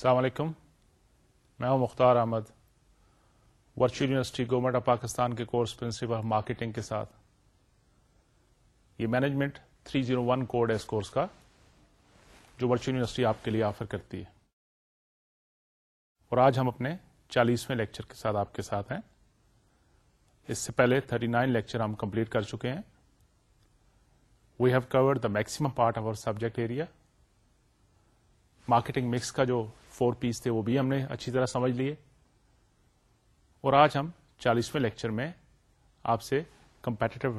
السلام علیکم میں ہوں Mukhtar Ahmed virtual university government of Pakistan کے کورس پرنسپل آف مارکیٹنگ کے ساتھ یہ مینجمنٹ 301 زیرو ون کوڈ ہے اس کورس کا جو ورچوئل یونیورسٹی آپ کے لیے آفر کرتی ہے اور آج ہم اپنے چالیسویں لیکچر کے ساتھ آپ کے ساتھ ہیں اس سے پہلے 39 نائن لیکچر ہم کمپلیٹ کر چکے ہیں we have covered the maximum part of our subject area marketing mix کا جو فور پیس تھے وہ بھی ہم نے اچھی طرح سمجھ لیے اور آج ہم چالیسویں لیکچر میں آپ سے کمپیٹیٹو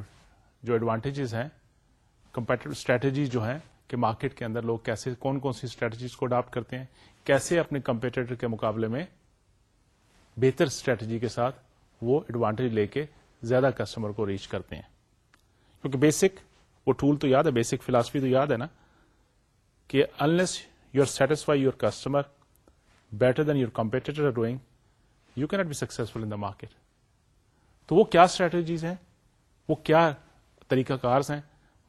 جو ایڈوانٹیجز ہیں کمپیٹیو اسٹریٹجیز جو ہیں کہ مارکیٹ کے اندر لوگ کیسے کون کون سی اسٹریٹجیز کو اڈاپٹ کرتے ہیں کیسے اپنے کمپیٹیٹر کے مقابلے میں بہتر اسٹریٹجی کے ساتھ وہ ایڈوانٹیج لے کے زیادہ کسٹمر کو ریچ کرتے ہیں کیونکہ بیسک وہ ٹول تو یاد ہے بیسک فلاسفی تو یاد ہے نا کہ unless you are satisfy your customer better than your competitor doing you be in the market تو وہ کیا اسٹریٹجیز ہیں وہ کیا طریقہ کارز ہیں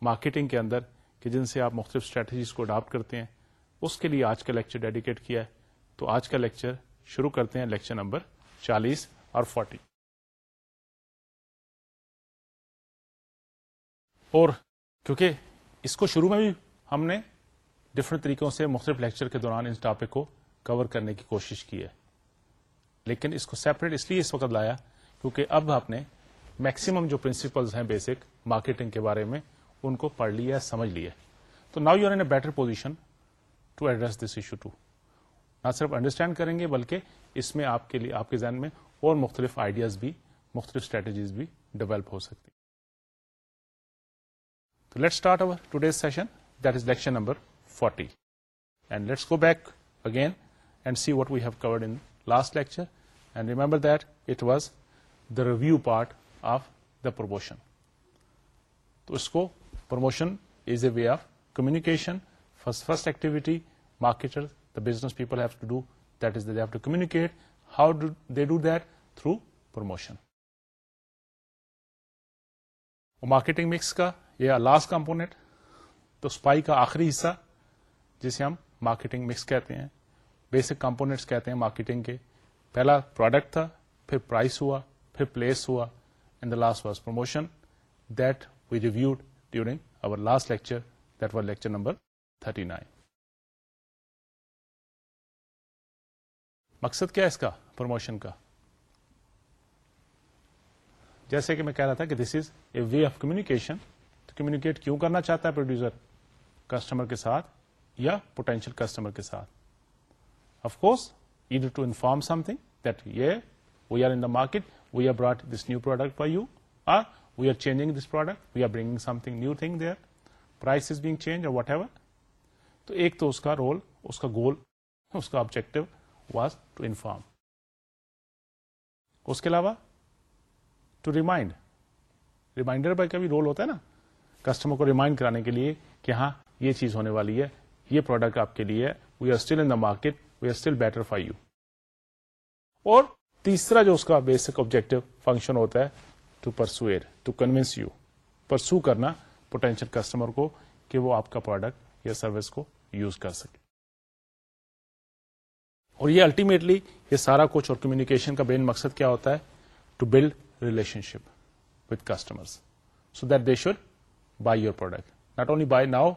مارکیٹنگ کے اندر کہ جن سے آپ مختلف اسٹریٹجیز کو اڈاپٹ کرتے ہیں اس کے لیے آج کا لیکچر ڈیڈیکیٹ کیا ہے تو آج کا لیکچر شروع کرتے ہیں لیکچر نمبر چالیس اور فورٹی اور کیونکہ اس کو شروع میں بھی ہم نے ڈفرنٹ طریقوں سے مختلف لیکچر کے دوران اس ٹاپک کو کور کرنے کی کوشش کی ہے لیکن اس کو سیپریٹ اس لیے اس وقت لایا کیونکہ اب آپ نے میکسیمم جو پرنسپلز ہیں بیسک مارکیٹنگ کے بارے میں ان کو پڑھ لیا سمجھ لیا تو now you in a better position to address this issue to نہ صرف انڈرسٹینڈ کریں گے بلکہ اس میں آپ کے ذہن میں اور مختلف آئیڈیاز بھی مختلف اسٹریٹجیز بھی ڈیولپ ہو سکتی تو let start over today's session that is lecture number forty and let's go back again and see what we have covered in last lecture and remember that it was the review part of the promotion تو اس کو promotion is a way of communication first first activity marketer business people have to do that is that to communicate how they do that through promotion marketing mix کا یہ last component تو spy کا آخری حصہ جسے ہم marketing mix کہتے ہیں بیسک کمپونیٹس کہتے ہیں مارکیٹنگ کے پہلا پروڈکٹ تھا پھر پرائس ہوا پھر پلیس ہوا and the last was promotion that we reviewed during our last lecture that was lecture number thirty nine مقصد کیا اس کا پروموشن کا جیسے کہ میں کہہ رہا تھا کہ this is a way of communication تو کمیونیکیٹ کیوں کرنا چاہتا ہے پروڈیوسر کسٹمر کے ساتھ یا پوٹینشیل کسٹمر کے ساتھ from something they we are in the market we are brought this new product five you are we are changing this product we are bringing something new thing they are price is being change whatever تو ایک تو اس کا role اس کا goal اس کا objective was to inform اس کے علاوہ ٹو ریمائنڈ ریمائنڈر کا بھی رول ہوتا ہے نا کسٹمر کو ریمائنڈ کرانے کے لیے کہ ہاں یہ چیز ہونے والی ہے یہ پروڈکٹ آپ کے لیے we are still in the market we are still better for you اور تیسرا جو اس کا بیسک آبجیکٹو فنکشن ہوتا ہے to persuade to convince you persuade کرنا پوٹینشیل کسٹمر کو کہ وہ آپ کا پروڈکٹ یا سروس کو یوز کر سکے اور یہ الٹیمیٹلی یہ سارا کچھ اور کمیونیکیشن کا مین مقصد کیا ہوتا ہے to build relationship with customer so that they should buy your product not only buy now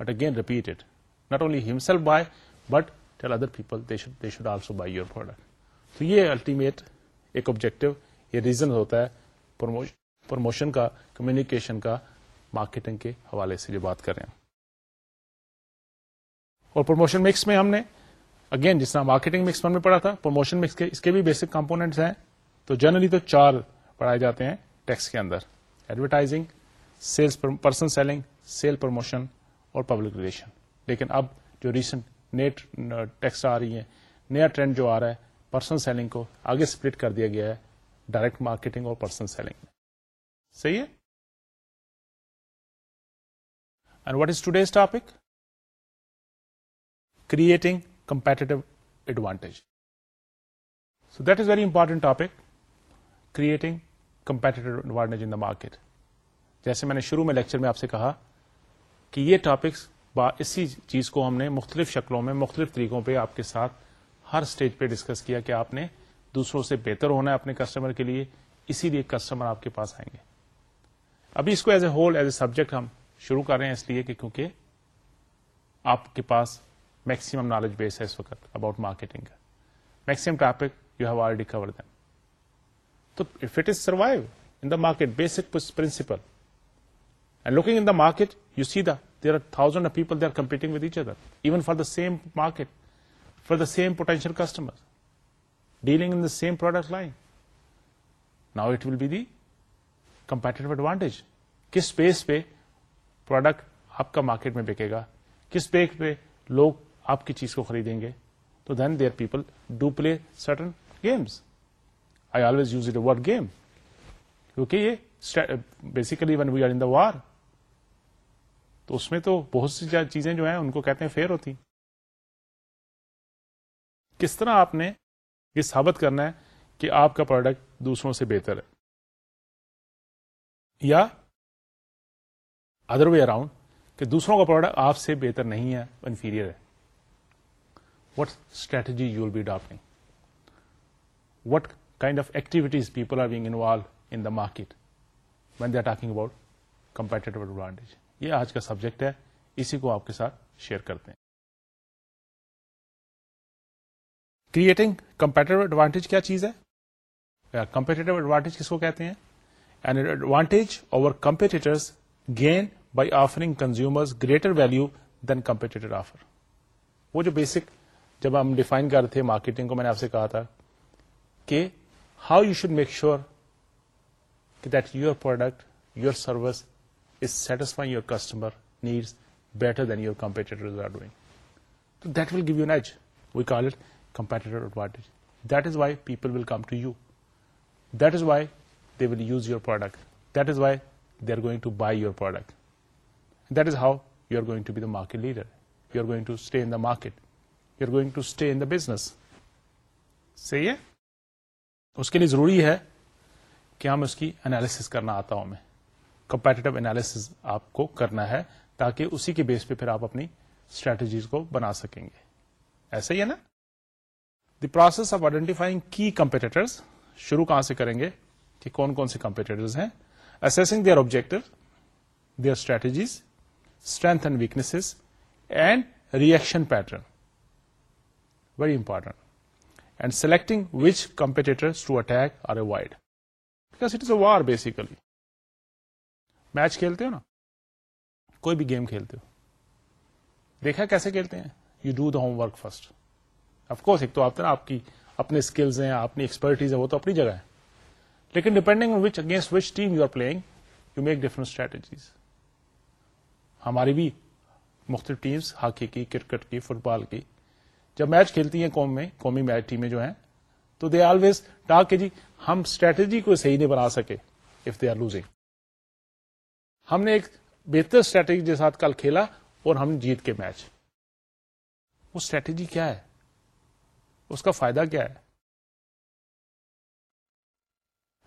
but again repeat it not only himself buy but tell other people they should also buy your product تو یہ ultimate ایک objective یہ reason ہوتا ہے promotion کا communication کا marketing کے حوالے سے جو بات کر رہے ہیں اور پروموشن مکس میں ہم نے اگین جس طرح مارکیٹنگ مکس میں پڑھا تھا پروموشن مکس کے اس کے بھی بیسک کمپونیٹس ہیں تو جنرلی تو چار پڑھائے جاتے ہیں ٹیکس کے اندر advertising person selling sale promotion اور پبلک ریلیشن لیکن اب جو ریسنٹ نئے ٹیکس آ رہی ہیں نیا ٹرینڈ جو آ رہا ہے پرسن سیلنگ کو آگے سپلٹ کر دیا گیا ہے ڈائریکٹ مارکیٹنگ اور پرسن سیلنگ صحیح ہے what is today creating competitive advantage so that is very important topic creating competitive advantage in the market جیسے میں نے شروع میں لیکچر میں آپ سے کہا کہ یہ ٹاپکس اسی چیز کو ہم نے مختلف شکلوں میں مختلف طریقوں پہ آپ کے ساتھ ہر اسٹیج پہ ڈسکس کیا کہ آپ نے دوسروں سے بہتر ہونا ہے اپنے کسٹمر کے لیے اسی لیے کسٹمر آپ کے پاس آئیں گے ابھی اس کو as a whole as a subject ہم شروع کر رہے ہیں اس لیے کہ کیونکہ آپ کے پاس میکسیمم نالج بیس ہے اس وقت اباؤٹ مارکیٹنگ کا maximum topic you have already cover then تو if it is survive in the market basic principle and looking in the market you see the thousand of people they are competing other even for the same market for the same potential customer dealing same product line now it will be the competitive advantage کس پیس پہ product آپ کا market میں بکے گا کس پیس پہ لوگ آپ کی چیز کو خریدیں گے تو then they are people do play certain games I always use it game کیونکہ یہ بیسیکلی وار تو اس میں تو بہت سی چیزیں جو ہیں ان کو کہتے ہیں فیئر ہوتی کس طرح آپ نے یہ ثابت کرنا ہے کہ آپ کا پروڈکٹ دوسروں سے بہتر ہے یا ادر وے اراؤنڈ کہ دوسروں کا پروڈکٹ آپ سے بہتر نہیں ہے انفیریئر ہے what strategy you will be adapting what kind of activities people are being involve in the market when they are talking about competitive advantage یہ آج کا سبجیکٹ ہے اسی کو آپ کے ساتھ شیئر کرتے ہیں کریٹنگ کمپیٹیو ایڈوانٹیج کیا چیز ہے کمپیٹیو ایڈوانٹیج کس کو کہتے ہیں and advantage over gain by offering consumer greater value than competitor offer وہ جو بیسک جب ہم ڈیفائن کر رہے تھے مارکیٹنگ کو میں نے آپ سے کہا تھا کہ how you should make sure that your product your service satisfy you customer needs better than your کمپیٹیٹرٹیج that is why people will come to you that is why they will use you are product that is why they are going to buy your product that is how you are گوئگ to be the market leader you are going to stay market you are گوئگ to stay business صحیح ہے اس کے لیے ضروری ہے کہ ہم اس کی analysis کرنا آتا ہوں میں کمپیٹیو انالیس آپ کو کرنا ہے تاکہ اسی کے بیس پہ پھر آپ اپنی اسٹریٹجیز کو بنا سکیں گے ایسا ہی ہے نا دی پروسیس آف آئیڈینٹیفائنگ کی کمپیٹیٹر شروع کہاں سے کریں گے کہ کون کون سے competitor objective their strategies strength and weakness and reaction pattern very important and selecting which competitor war basically match کھیلتے ہو نا کوئی بھی گیم کھیلتے ہو دیکھا کیسے کھیلتے ہیں you do the home work of of course ایک تو آپ آپ کی اپنے اسکلز ہیں اپنی ایکسپرٹیز ہیں وہ تو اپنی جگہ ہے لیکن depending against which team you are playing you make different strategies ہماری بھی مختلف ٹیمس ہاکی کی کرکٹ کی فٹ بال کی جب میچ کھیلتی ہیں قوم میں قومی میچ ٹیمیں جو ہیں تو دے آلویز ڈاک کے جی ہم اسٹریٹجی کو صحیح نہیں بنا سکے اف دے آر لوزنگ ہم نے ایک بہتر اسٹریٹجی کے ساتھ کل کھیلا اور ہم جیت کے میچ وہ اسٹریٹجی کیا ہے اس کا فائدہ کیا ہے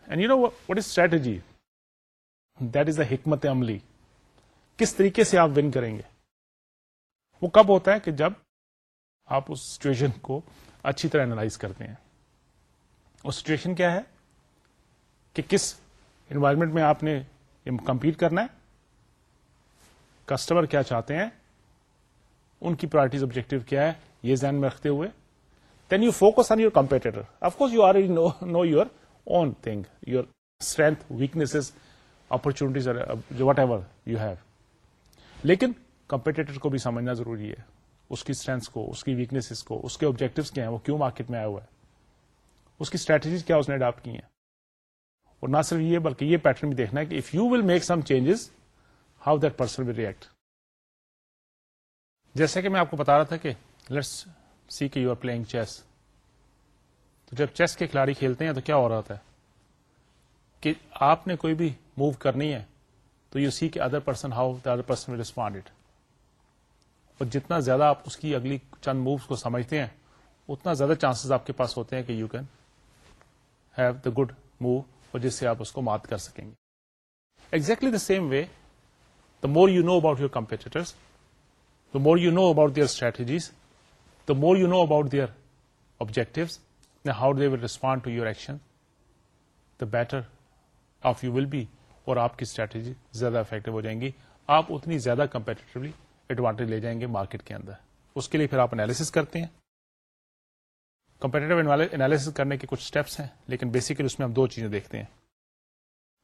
and you know what is strategy that is a حکمت عملی کس طریقے سے آپ ون کریں گے وہ کب ہوتا ہے کہ جب آپ اس سچویشن کو اچھی طرح اینالائز کرتے ہیں اس سچویشن کیا ہے کہ کس انوائرمنٹ میں آپ نے کمپیٹ کرنا ہے کسٹمر کیا چاہتے ہیں ان کی پرائرٹیز آبجیکٹو کیا ہے یہ ذہن میں رکھتے ہوئے then you focus on your competitor of course you are know your own thing your strength weakness opportunities whatever you have لیکن کمپیٹیٹر کو بھی سمجھنا ضروری ہے اس کی اسٹرینتھ کو اس کی ویکنیس کو اس کے آبجیکٹو کیا ہیں وہ کیوں مارکیٹ میں آیا ہوا ہے اس کی اسٹریٹجیز کیا اس نے اڈاپٹ کی ہیں اور نہ صرف یہ بلکہ یہ پیٹرن بھی دیکھنا ہے کہ if you will make some changes how that person will react جیسا کہ میں آپ کو بتا رہا تھا کہ لیٹس سی کے یو آر پلئنگ چیس تو جب چیس کے کھلاڑی کھیلتے ہیں تو کیا ہو رہا ہے کہ آپ نے کوئی بھی موو کرنی ہے تو یو سی کے other person how the other person will respond it اور جتنا زیادہ آپ اس کی اگلی چند مووز کو سمجھتے ہیں اتنا زیادہ چانسز آپ کے پاس ہوتے ہیں کہ you can have the good move اور جس سے آپ اس کو مات کر سکیں گے exactly the same way the more you know about your competitors the more you know about their strategies the more you know about their objective how they will respond to your action the better off you will be اور آپ کی strategy زیادہ effective ہو جائیں گی آپ اتنی زیادہ کمپیٹیٹولی ایڈوانٹیج لے جائیں گے مارکیٹ کے اندر اس کے لیے پھر آپ انالیس کرتے ہیں کمپیٹیو انالیس کرنے کے کچھ اسٹیپس ہیں لیکن بیسیکلی اس میں ہم دو چیزیں دیکھتے ہیں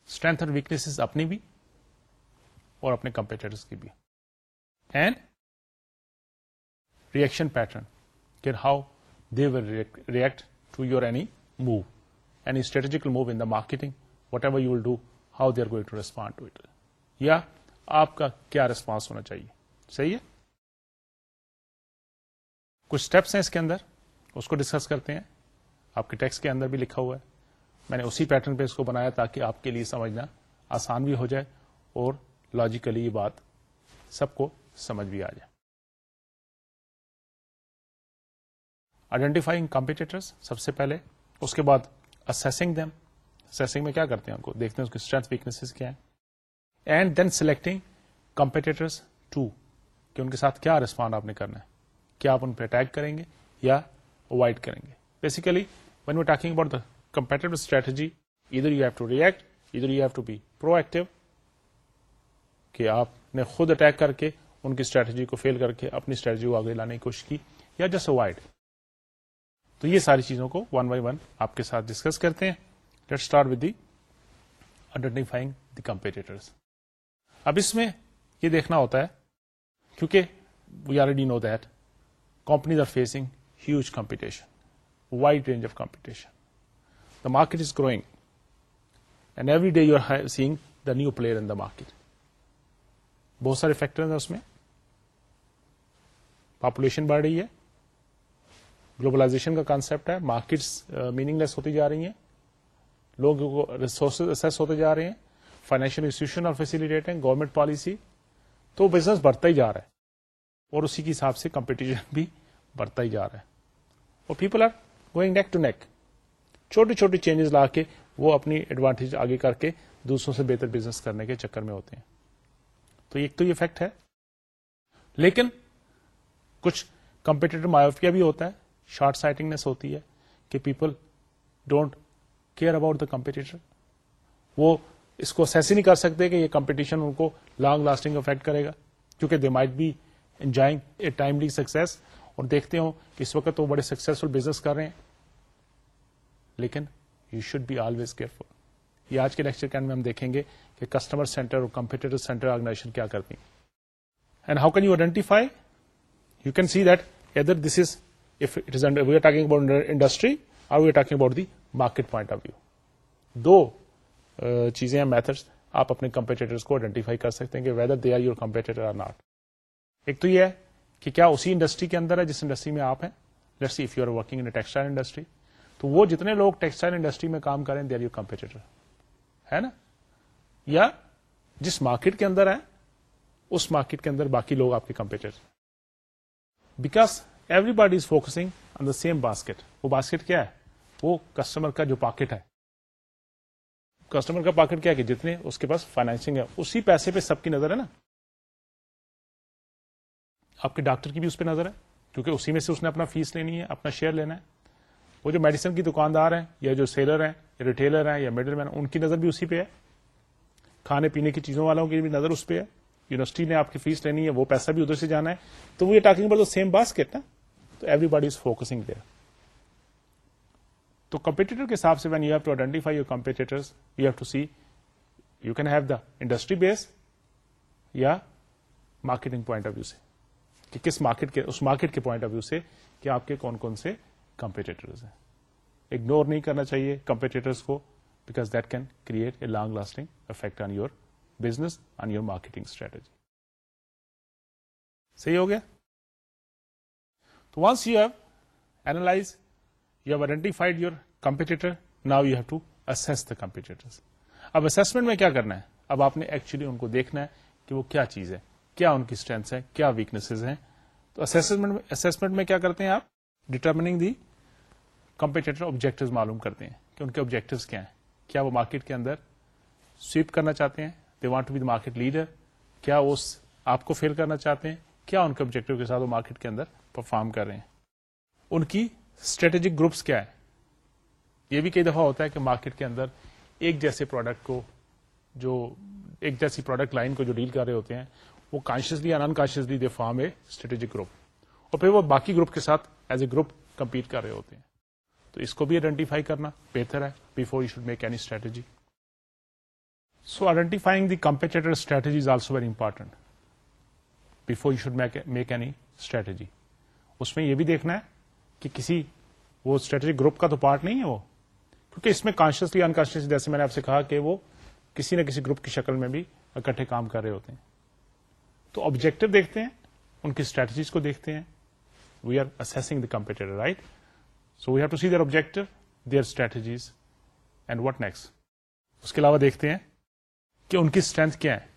اسٹرینتھ اور اپنے کمپیٹیٹرس کی بھی and reaction pattern how will react to your any move any strategical move in the marketing whatever you will do how they are going to respond to it یا آپ کا کیا ریسپانس ہونا چاہیے صحیح ہے کچھ اسٹیپس ہیں اس کے اندر اس کو ڈسکس کرتے ہیں آپ کے ٹیکس کے اندر بھی لکھا ہوا ہے میں نے اسی پیٹرن پہ اس کو بنایا تاکہ آپ کے لیے سمجھنا آسان بھی ہو جائے اور لاجیکلی یہ بات سب کو سمجھ بھی آ جائے آئیڈینٹیفائنگ کمپیٹیٹر سب سے پہلے اس کے بعد اسیسنگ دم اسیسنگ میں کیا کرتے ہیں ان کو دیکھتے ہیں اس کی اسٹرینتھ ویکنیس کیا ہیں and then selecting competitors to کہ ان کے ساتھ کیا ریسپونڈ آپ نے کرنا ہے کیا آپ ان پہ اٹیک کریں گے یا اوائڈ کریں گے basically when you about the competitive strategy either you have to react either you have to be proactive کہ آپ نے خود اٹیک کر کے ان کی اسٹریٹجی کو فیل کر کے اپنی اسٹریٹجی کو آگے لانے کی کوشش کی یا جسٹ اوائڈ تو یہ ساری چیزوں کو ون بائی ون آپ کے ساتھ ڈسکس کرتے ہیں let start with the identifying the competitors اب اس میں یہ دیکھنا ہوتا ہے کیونکہ we are now now companies are facing with competition wide range of competition the market is growing and every day you are seeing the new player in the market بہت سارے فیکٹر اس میں پاپولیشن بڑھ رہی ہے globalization کا concept ہے markets meaningless ہوتی جا رہی ہیں لوگوں کو ریسورسز اسیس ہوتے جا رہے ہیں فائنینشیل انسٹیٹیوشن اور فیسلٹیٹ ہیں گورنمنٹ پالیسی تو بزنس بڑھتا ہی جا رہا ہے اور اسی کے حساب سے کمپٹیشن بھی بڑھتا ہی جا رہا ہے اور people are going neck to neck چھوٹے چھوٹے چینجز لا کے وہ اپنی ایڈوانٹیج آگے کر کے دوسروں سے بہتر بزنس کرنے کے چکر میں ہوتے ہیں تو ایک تو یہ فیکٹ ہے لیکن کچھ کمپیٹیٹو مایوفیا بھی ہوتا ہے شارٹ سائٹنگنیس ہوتی ہے کہ people don't care about the competitor وہ اس کو سیس ہی نہیں کر سکتے کہ یہ کمپٹیشن ان کو لانگ لاسٹنگ افیکٹ کرے گا کیونکہ they might be enjoying a timely success اور دیکھتے ہو اس وقت وہ بڑے سکسیزفل بزنس کر رہے ہیں لیکن you should be always careful یہ آج کے لیکچر اینڈ میں ہم دیکھیں گے کہ کسٹمر سینٹر اور کمپیٹیٹر کیا کرتی and how can you identify you can see that other this is if it is we are talking about industry اور مارکیٹ پوائنٹ آف ویو دو چیزیں ہیں میتھڈ آپ اپنے کمپیٹیٹر کو آئیڈینٹیفائی کر سکتے ہیں کہ whether they are your competitor or not ایک تو یہ ہے کہ کیا اسی انڈسٹری کے اندر ہے جس انڈسٹری میں آپ ہیں if you are working textile industry تو وہ جتنے لوگ ٹیکسٹائل انڈسٹری میں کام کریں دے آر یو کمپیٹیٹر ہے نا یا جس مارکیٹ کے اندر ہے اس مارکیٹ کے اندر باقی لوگ آپ کے competitor because everybody is focusing on the same basket وہ باسکٹ کیا ہے وہ کسٹمر کا جو پاکٹ ہے کسٹمر کا پاکٹ کیا ہے کہ جتنے اس کے پاس فائنینسنگ ہے اسی پیسے پہ سب کی نظر ہے نا آپ کے ڈاکٹر کی بھی اس پہ نظر ہے کیونکہ اسی میں سے اس نے اپنا فیس لینی ہے اپنا شیئر لینا ہے وہ جو میڈیسن کی دکاندار ہیں یا جو سیلر ہیں یا ریٹیلر ہیں یا میڈل مین ان کی نظر بھی اسی پہ ہے کھانے پینے کی چیزوں والوں کی بھی نظر اس پہ ہے یونیورسٹی نے آپ کی فیس لینی ہے وہ پیسہ بھی ادھر سے جانا ہے تو وہ یہ ٹاکنگ ٹاک سیم باسکٹ نا تو ایوری باڈی از فوکسنگ تو کمپیٹیٹر کے حساب سے when you you you have have have to to identify your competitor see can the industry base یا مارکیٹنگ پوائنٹ آف ویو سے کہ کس مارکیٹ کے اس مارکیٹ کے پوائنٹ آف ویو سے کہ آپ کے کون کون سے کمپیٹیٹرز ہیں اگنور نہیں کرنا چاہیے کمپیٹیٹرس کو because that can create a long lasting effect on your business on your marketing strategy صحیح ہو گیا تو once you you have have analyse identified your competitor now you have to assess the competitor اب assessment میں کیا کرنا ہے اب آپ نے ایکچولی ان کو دیکھنا ہے کہ وہ کیا چیز ہے کیا ان کی اسٹرینتھس ہیں کیا ویکنیسز ہیں تو اسسمنٹ میں کیا کرتے ہیں آپ ڈیٹرمنگ دی کمپیٹیٹر آبجیکٹو معلوم کرتے ہیں کہ ان کے آبجیکٹوس کیا ہیں کیا وہ مارکیٹ کے اندر سویپ کرنا چاہتے ہیں they want to be market leader کیا وہ آپ کو فیل کرنا چاہتے ہیں کیا ان کے آبجیکٹو کے ساتھ وہ مارکیٹ کے اندر پرفارم کر رہے ہیں ان کی اسٹریٹجک گروپس کیا ہے یہ بھی کئی دفعہ ہوتا ہے کہ مارکیٹ کے اندر ایک جیسے پروڈکٹ کو جو ایک جیسی پروڈکٹ لائن کو جو ڈیل کر رہے ہوتے ہیں وہ consciously unconsciously they form a strategic group اور پھر وہ باقی گروپ کے ساتھ ایز اے گروپ کمپیٹ کر رہے ہوتے ہیں تو اس کو بھی آئیڈینٹیفائی کرنا بہتر ہے before you should make any strategy so identifying the competitor strategy is also very important before you should make any strategy اس میں یہ بھی دیکھنا ہے کہ کسی وہ اسٹریٹجک گروپ کا تو پارٹ نہیں ہے وہ کیونکہ اس میں کانشیسلی انکانشیسلی جیسے میں نے آپ سے کہا کہ وہ کسی نہ کسی گروپ کی شکل میں بھی اکٹھے کام کر رہے ہوتے ہیں تو آبجیکٹو دیکھتے ہیں ان کی اسٹریٹجیز کو دیکھتے ہیں we are assessing the competitor right so we have to see their objective their strategies and what next اس کے علاوہ دیکھتے ہیں کہ ان کی اسٹرینتھ کیا ہے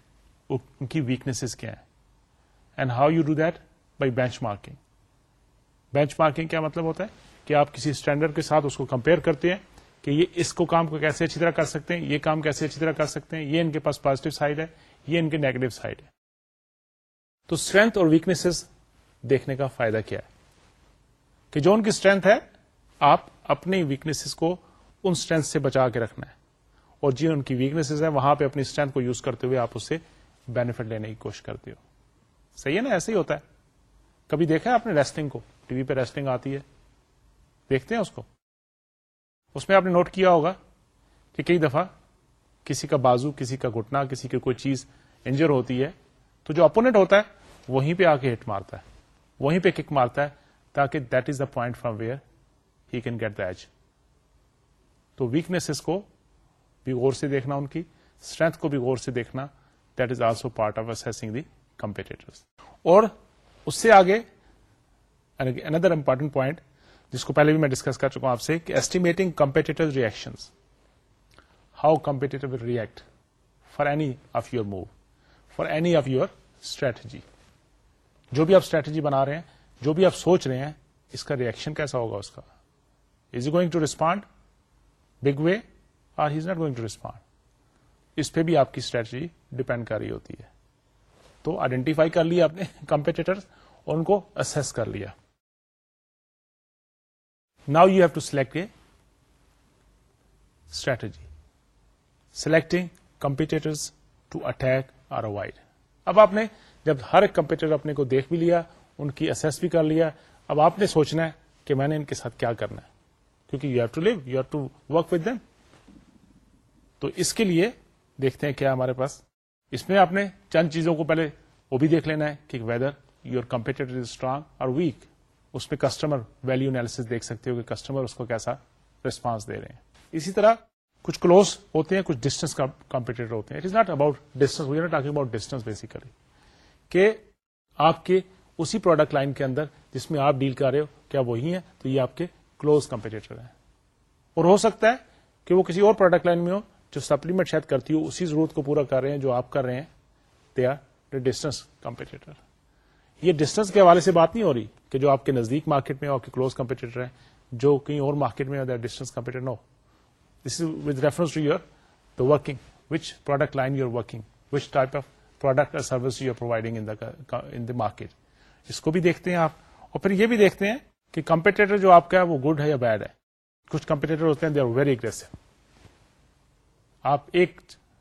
ان کی ویکنیسز کیا ہیں and how you do that by benchmarking benchmarking کیا مطلب ہوتا ہے کہ آپ کسی اسٹینڈرڈ کے ساتھ اس کو کمپیئر کرتے ہیں کہ یہ اس کو کام کو کیسے اچھی طرح کر سکتے ہیں یہ کام کیسے اچھی طرح کر سکتے ہیں یہ ان کے پاس پازیٹو سائڈ ہے یہ ان کے نیگیٹو سائڈ ہے تو اسٹرینتھ اور ویکنیسز دیکھنے کا فائدہ کیا ہے کہ جو ان کی اسٹرینتھ ہے آپ اپنی ویکنیسز کو ان اسٹرینتھ سے بچا کے رکھنا ہے اور جن ان کی ویکنیس ہے وہاں پہ اپنی اسٹرینتھ کو یوز کرتے ہوئے آپ اسے بینیفٹ لینے کی کوشش کرتے ہو صحیح ہے نا ایسے ہی ہوتا ہے کبھی دیکھا ہے آپ نے ریسلنگ کو ٹی وی پہ ریسلنگ آتی ہے دیکھتے ہیں اس کو اس میں آپ نے نوٹ کیا ہوگا کہ کئی دفعہ کسی کا بازو کسی کا گھٹنا کسی کی کوئی چیز انجر ہوتی ہے تو جو اپونٹ ہوتا ہے وہیں پہ آ کے ہٹ مارتا ہے وہیں پہ کک مارتا ہے تاکہ that is the point from where he can get the edge تو ویکنیس کو بھی غور سے دیکھنا ان کی اسٹرینتھ کو بھی غور سے دیکھنا that is also part of the competitor اور اس سے آگے اندر امپورٹنٹ پوائنٹ جس کو پہلے بھی میں ڈسکس کر چکا ہوں آپ سے کہ estimating competitor reaction how competitive react for any of your move for any of your strategy جو بھی آپ اسٹریٹجی بنا رہے ہیں جو بھی آپ سوچ رہے ہیں اس کا ریئیکشن کیسا ہوگا اس کا is going to respond big way or has not going to respond اس پہ بھی آپ کی اسٹریٹجی ڈیپینڈ کر رہی ہوتی ہے تو آئیڈینٹیفائی کر لیا آپ نے کمپیٹیٹر اور ان کو اسس کر لیا now you have to select a strategy selecting competitor to attack or avoid اب آپ نے جب ہر ایک کمپیوٹر اپنے کو دیکھ بھی لیا ان کی اسیس بھی کر لیا اب آپ نے سوچنا ہے کہ میں نے ان کے ساتھ کیا کرنا ہے کیونکہ you have to live you have to work with them تو اس کے لیے دیکھتے ہیں کیا ہمارے پاس اس میں آپ نے چند چیزوں کو پہلے وہ بھی دیکھ لینا ہے کہ whether your competitor is strong اور ویک اس میں کسٹمر ویلو انالیس دیکھ سکتے ہو کہ کسٹمر اس کو کیسا ریسپانس دے رہے ہیں اسی طرح کچھ کلوز ہوتے ہیں کچھ ڈسٹینس کمپیٹیٹر ہوتے ہیں it is not about distance we about distance basically کہ آپ کے اسی پروڈکٹ لائن کے اندر جس میں آپ ڈیل کر رہے ہو کیا وہی ہیں تو یہ آپ کے کلوز کمپیٹیٹر ہیں اور ہو سکتا ہے کہ وہ کسی اور پروڈکٹ لائن میں ہو جو سپلیمنٹ شاید کرتی ہو اسی ضرورت کو پورا کر رہے ہیں جو آپ کر رہے ہیں دے آر ڈسٹینس کمپیٹیٹر یہ ڈسٹینس کے حوالے سے بات نہیں ہو رہی کہ جو آپ کے نزدیک مارکیٹ میں آپ کے کلوز کمپیٹیٹر ہیں جو کہیں اور مارکیٹ میں ڈسٹینس نہ ہو this is reference to your the working which product line you are working which type of product اور service you are providing in the market اس کو بھی دیکھتے ہیں آپ اور پھر یہ بھی دیکھتے ہیں کہ کمپیٹیٹر جو آپ کا ہے وہ گڈ ہے یا بیڈ ہے کچھ کمپیٹیٹر ہوتے ہیں دے آر ویری اگریسو آپ ایک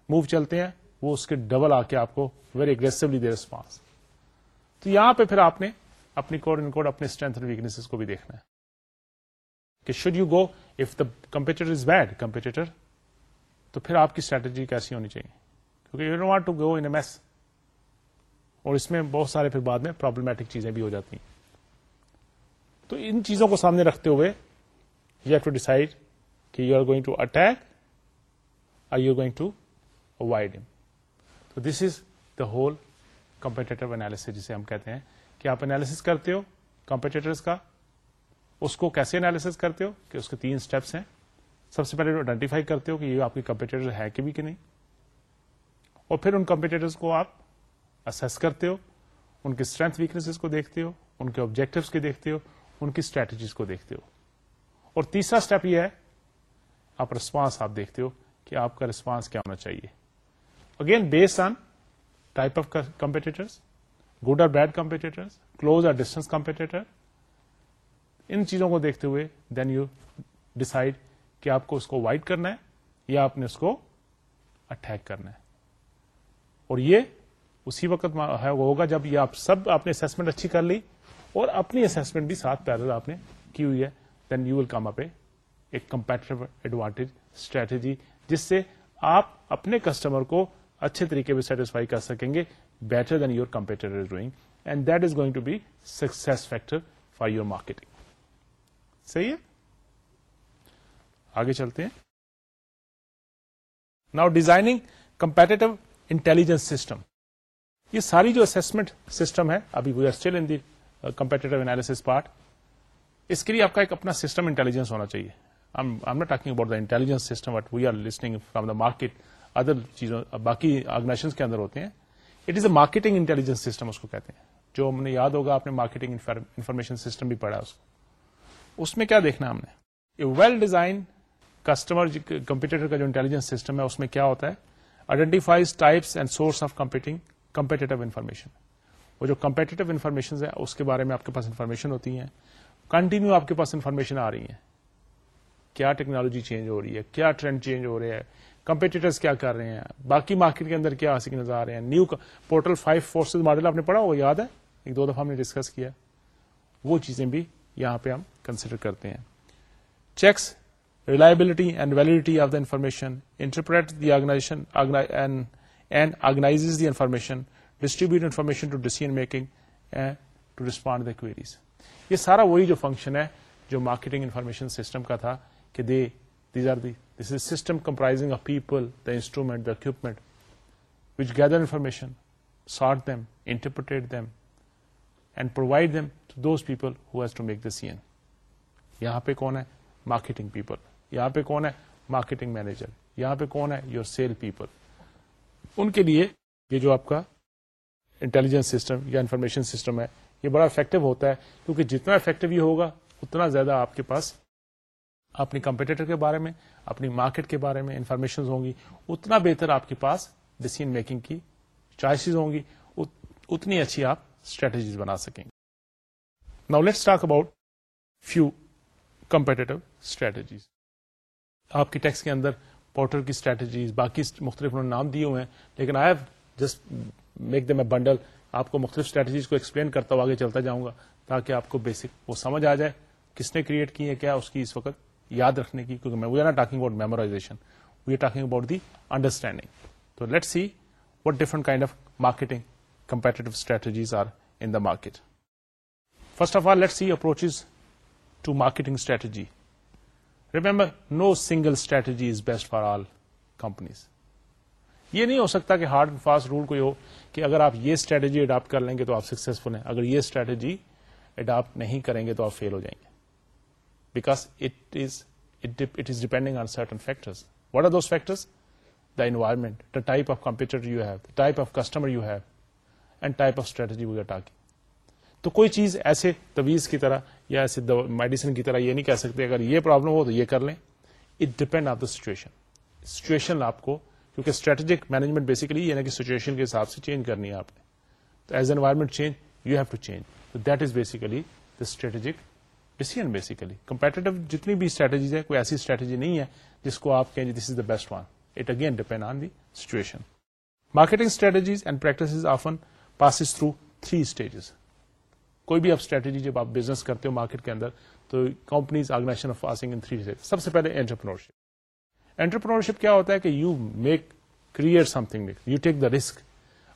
موو چلتے ہیں وہ اس کے ڈبل آ کے آپ کو ویری اگریسولی دے ریسپانس تو یہاں پہ پھر آپ نے اپنی کوڈ ان کوڈ اپنے اسٹرینتھ ویکنیسز کو بھی دیکھنا ہے کہ should you go if the competitor is bad competitor تو پھر آپ کی اسٹریٹجی کیسی ہونی چاہیے کیونکہ you want to go in mess اور اس میں بہت سارے پھر بعد میں پرابلمٹک چیزیں بھی ہو جاتی ہیں تو ان چیزوں کو سامنے رکھتے ہوئے یو ہیو ٹو ڈیسائڈ کہ you are going to attack you going to avoid ہم تو this is the whole competitive analysis جسے ہم کہتے ہیں کہ آپ انالیس کرتے ہو کمپیٹیٹرس کا اس کو کیسے انالیس کرتے ہو کہ اس کے تین اسٹیپس ہیں سب سے پہلے آئیڈینٹیفائی کرتے ہو کہ یہ آپ کے کمپیٹیٹر ہے کہ بھی کہ نہیں اور پھر ان کو آپ اسس کرتے ہو ان کی اسٹرینتھ ویکنیس کو دیکھتے ہو ان کے آبجیکٹو کے دیکھتے ہو ان کی اسٹریٹجیز کو دیکھتے ہو اور تیسرا اسٹیپ یہ ہے آپ ریسپانس آپ دیکھتے ہو کہ آپ کا ریسپانس کیا ہونا چاہیے again base on type of competitor good اور بیڈ کمپیٹیٹرس کمپیٹیٹر ان چیزوں کو دیکھتے ہوئے دین یو ڈسائڈ کہ آپ کو اس کو وائٹ کرنا ہے یا آپ نے اس کو اٹیک کرنا ہے اور یہ اسی وقت ہوگا جب یہ آپ سب آپ نے اسسمنٹ اچھی کر لی اور اپنی اسسمنٹ بھی ساتھ پیدل آپ نے کی ہوئی ہے then you will come up ایک کمپیٹیو ایڈوانٹیج اسٹریٹجی جس سے آپ اپنے کسٹمر کو اچھے طریقے پہ سیٹسفائی کر سکیں گے better than your competitor doing and that is going to be success factor for your marketing صحیح ہے آگے چلتے ہیں نا ڈیزائننگ کمپیٹیٹو انٹیلیجنس سسٹم یہ ساری جو اسسمنٹ سسٹم ہے ابھی we are still in competitor analysis part اس کے لیے آپ کا ایک اپنا سسٹم انٹیلیجنس ہونا چاہیے talking about the intelligence system but we are listening from the market other چیزوں باقی آرگنائزیشن کے اندر ہوتے ہیں it is a marketing intelligence system اس کو کہتے ہیں جو ہم نے یاد ہوگا آپ نے مارکیٹنگ انفارمیشن سسٹم بھی پڑھا اس کو اس میں کیا دیکھنا ہم نے ویل ڈیزائن کسٹمر کمپیٹیٹر کا جو انٹیلیجنس سسٹم ہے ہے اس میں کیا ہوتا identifies types and source of competing information وہ جو کمپیٹیو انفارمیشن ہے اس کے کے بارے میں آپ پاس انفارمیشن ہوتی ہیں کنٹینیو آپ کے پاس انفارمیشن آ رہی ہیں کیا ٹیکنالوجی چینج ہو رہی ہے کیا ٹرینڈ چینج ہو رہے ہیں کمپیٹیٹرس کیا کر رہے ہیں باقی مارکیٹ کے اندر کیا نظر آ رہے ہیں new Porter five forces model آپ نے پڑھا وہ یاد ہے ایک دو دفعہ ہم نے ڈسکس کیا وہ چیزیں بھی یہاں پہ ہم کنسیڈر کرتے ہیں checks reliability and validity of the information interpret the organization and organize the information distribute information to decision making and to respond the queries یہ سارا وہی جو فنکشن ہے جو مارکیٹنگ انفارمیشن سسٹم کا تھا کہ they these are the this is system comprising of people the instrument the equipment which gather information sort them interpret them and provide them to those people who has to make the C N یہاں پہ کون ہے marketing people یہاں پہ کون ہے marketing manager یہاں پہ کون ہے یور سیل پیپل ان کے لیے یہ جو آپ کا انٹیلیجنس سسٹم یا انفارمیشن سسٹم ہے یہ بڑا افیکٹو ہوتا ہے کیونکہ جتنا افیکٹو یہ ہوگا اتنا زیادہ آپ کے پاس اپنی کمپیٹیٹر کے بارے میں اپنی مارکیٹ کے بارے میں انفارمیشن ہوں گی اتنا بہتر آپ کے پاس ڈسیزن میکنگ کی چوائسیز ہوں گی اتنی اچھی آپ اسٹریٹجیز بنا سکیں گے let's talk about few competitive strategies آپ کے ٹیکس کے اندر پورٹر کی اسٹریٹجیز باقی مختلف انہوں نے نام دیے ہوئے ہیں لیکن I have just make them a bundle آپ کو مختلف اسٹریٹجیز کو ایکسپلین کرتا ہوں آگے چلتا جاؤں گا تاکہ آپ کو بیسک وہ سمجھ آ جائے کس نے کریٹ کی ہے کیا اس کی اس وقت یاد رکھنے کی کیونکہ talking about memorization we are talking about the understanding تو let see what different kind of marketing competitive strategies are in the market first of all let see approaches to marketing strategy remember no single strategy is best for all companies یہ نہیں ہو سکتا کہ hard and fast rule کوئی ہو کہ اگر آپ یہ اسٹریٹجی اڈاپٹ کر لیں گے تو آپ سکسیزفل ہیں اگر یہ اسٹریٹجی اڈاپٹ نہیں کریں گے تو آپ فیل ہو جائیں گے because it it is is depending on certain factor what are those factor the environment the type of computer you have type of customer you have and type of strategy we are talking تو کوئی چیز ایسے طویز کی طرح یا ایسے medicine کی طرح یہ نہیں کہہ سکتے اگر یہ پرابلم ہو تو یہ کر لیں it depend on the situation situation آپ کو کیونکہ اسٹریٹجک مینجمنٹ بیسکلی کہ سچویشن کے حساب سے چینج کرنی ہے آپ نے تو as environment change you have to change that is basically the strategic decision basically competitive جتنی بھی اسٹریٹجیز ہے کوئی ایسی اسٹریٹجی نہیں ہے جس کو آپ کہیں this is the best one it again depend on the situation marketing strategies and practice often passes through three stages کوئی بھی آپ اسٹریٹجی جب آپ بزنس کرتے ہو مارکیٹ کے اندر تو companies organization of in three سب سے پہلے انٹرپرشپ کیا ہوتا ہے کہ یو میک کریئر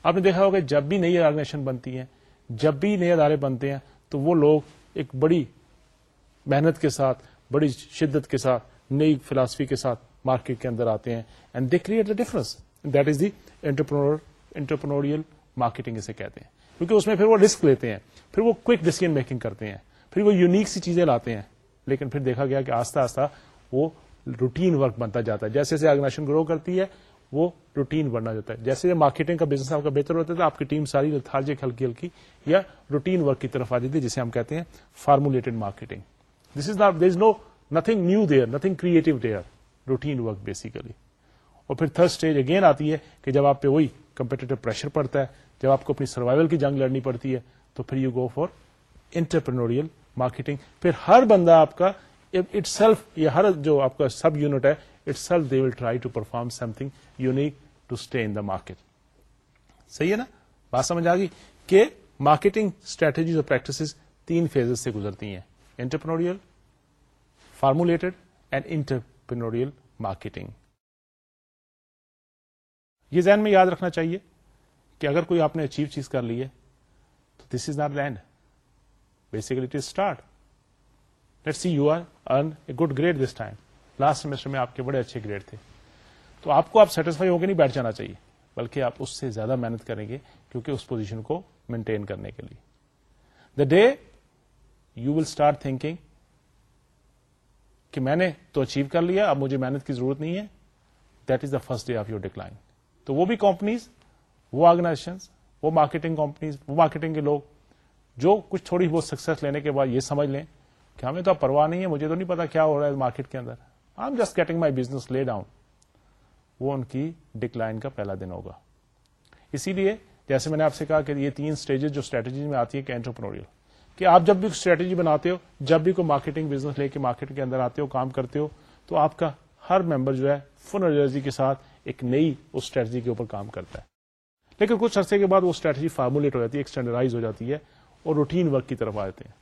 آپ نے دیکھا ہوگا جب بھی نئی آرگنائزیشن بنتی ہیں جب بھی نئے ادارے بنتے ہیں تو وہ لوگ ایک بڑی محنت کے ساتھ بڑی شدت کے ساتھ نئی فلاسفی کے ساتھ مارکیٹ کے اندر آتے ہیں and they create the difference that is the deeper marketing اسے کہتے ہیں کیونکہ اس میں پھر وہ رسک لیتے ہیں پھر وہ کوک ڈسیزن میکنگ کرتے ہیں پھر وہ یونیک سی چیزیں لاتے ہیں لیکن پھر دیکھا گیا کہ آہستہ آستہ وہ روٹین ورک بنتا جاتا ہے جیسے جیسے آرگنائزیشن گرو کرتی ہے وہ روٹین بننا جاتا ہے جیسے مارکیٹنگ کا بزنس آپ کا بہتر ہوتا ہے تو آپ کی ٹیم ساری لتھارجک ہلکی ہلکی یا روٹین ورک کی طرف آ جاتی ہے جسے ہم کہتے ہیں formulated marketing this is not there is no nothing new there nothing creative there routine work basically اور پھر تھرڈ اسٹیج اگین آتی ہے کہ جب آپ پہ وہی کمپیٹیٹو پریشر پڑتا ہے جب آپ کو اپنی سروائول کی جنگ لڑنی پڑتی ہے تو پھر you go for entrepreneurial marketing پھر ہر بندہ آپ کا اٹ سیلف یا ہر جو آپ کا سب یونٹ ہے itself they will try to to perform something unique stay in the market صحیح ہے نا بات سمجھ آ گئی کہ مارکیٹنگ اسٹریٹجیز اور پریکٹس تین فیز سے گزرتی ہیں entrepreneurial formulated and entrepreneurial marketing یہ ذہن میں یاد رکھنا چاہیے کہ اگر کوئی آپ نے اچیو چیز کر لی ہے تو this is not land basically it is start let see you are earn a good grade this time last semester میں آپ کے بڑے اچھے گریڈ تھے تو آپ کو آپ سیٹسفائی ہو کے نہیں بیٹھ جانا چاہیے بلکہ آپ اس سے زیادہ محنت کریں گے کیونکہ اس پوزیشن کو مینٹین کرنے کے لیے the day you will start thinking کہ میں نے تو اچیو کر لیا اب مجھے محنت کی ضرورت نہیں ہے that is the first day of your decline تو وہ بھی کمپنیز وہ آرگنائزیشن وہ مارکیٹنگ کمپنیز وہ مارکیٹنگ کے لوگ جو کچھ تھوڑی بہت سکسیس لینے کے بعد یہ سمجھ لیں کہ ہمیں تو اب پرواہ نہیں ہے مجھے تو نہیں پتا کیا ہو رہا ہے مارکیٹ کے اندر I am just getting my business lay down وہ ان کی ڈکلائن کا پہلا دن ہوگا اسی لیے جیسے میں نے آپ سے کہا کہ یہ تین اسٹیجز جو اسٹریٹجیز میں آتی ہے کہ اینٹرپروریل کہ آپ جب بھی اسٹریٹجی بناتے ہو جب بھی کوئی مارکیٹنگ بزنس لے کے مارکیٹ کے اندر آتے ہو کام کرتے ہو تو آپ کا ہر ممبر جو ہے فل انرجی کے ساتھ ایک نئی اس اسٹریٹجی کے اوپر کام کرتا ہے لیکن کچھ عرصے کے بعد وہ اسٹریٹجی فارمولیٹ ہو جاتی ہے ایکسٹینڈرائز ہو جاتی ہے اور روٹین ورک کی طرف آ جاتے ہیں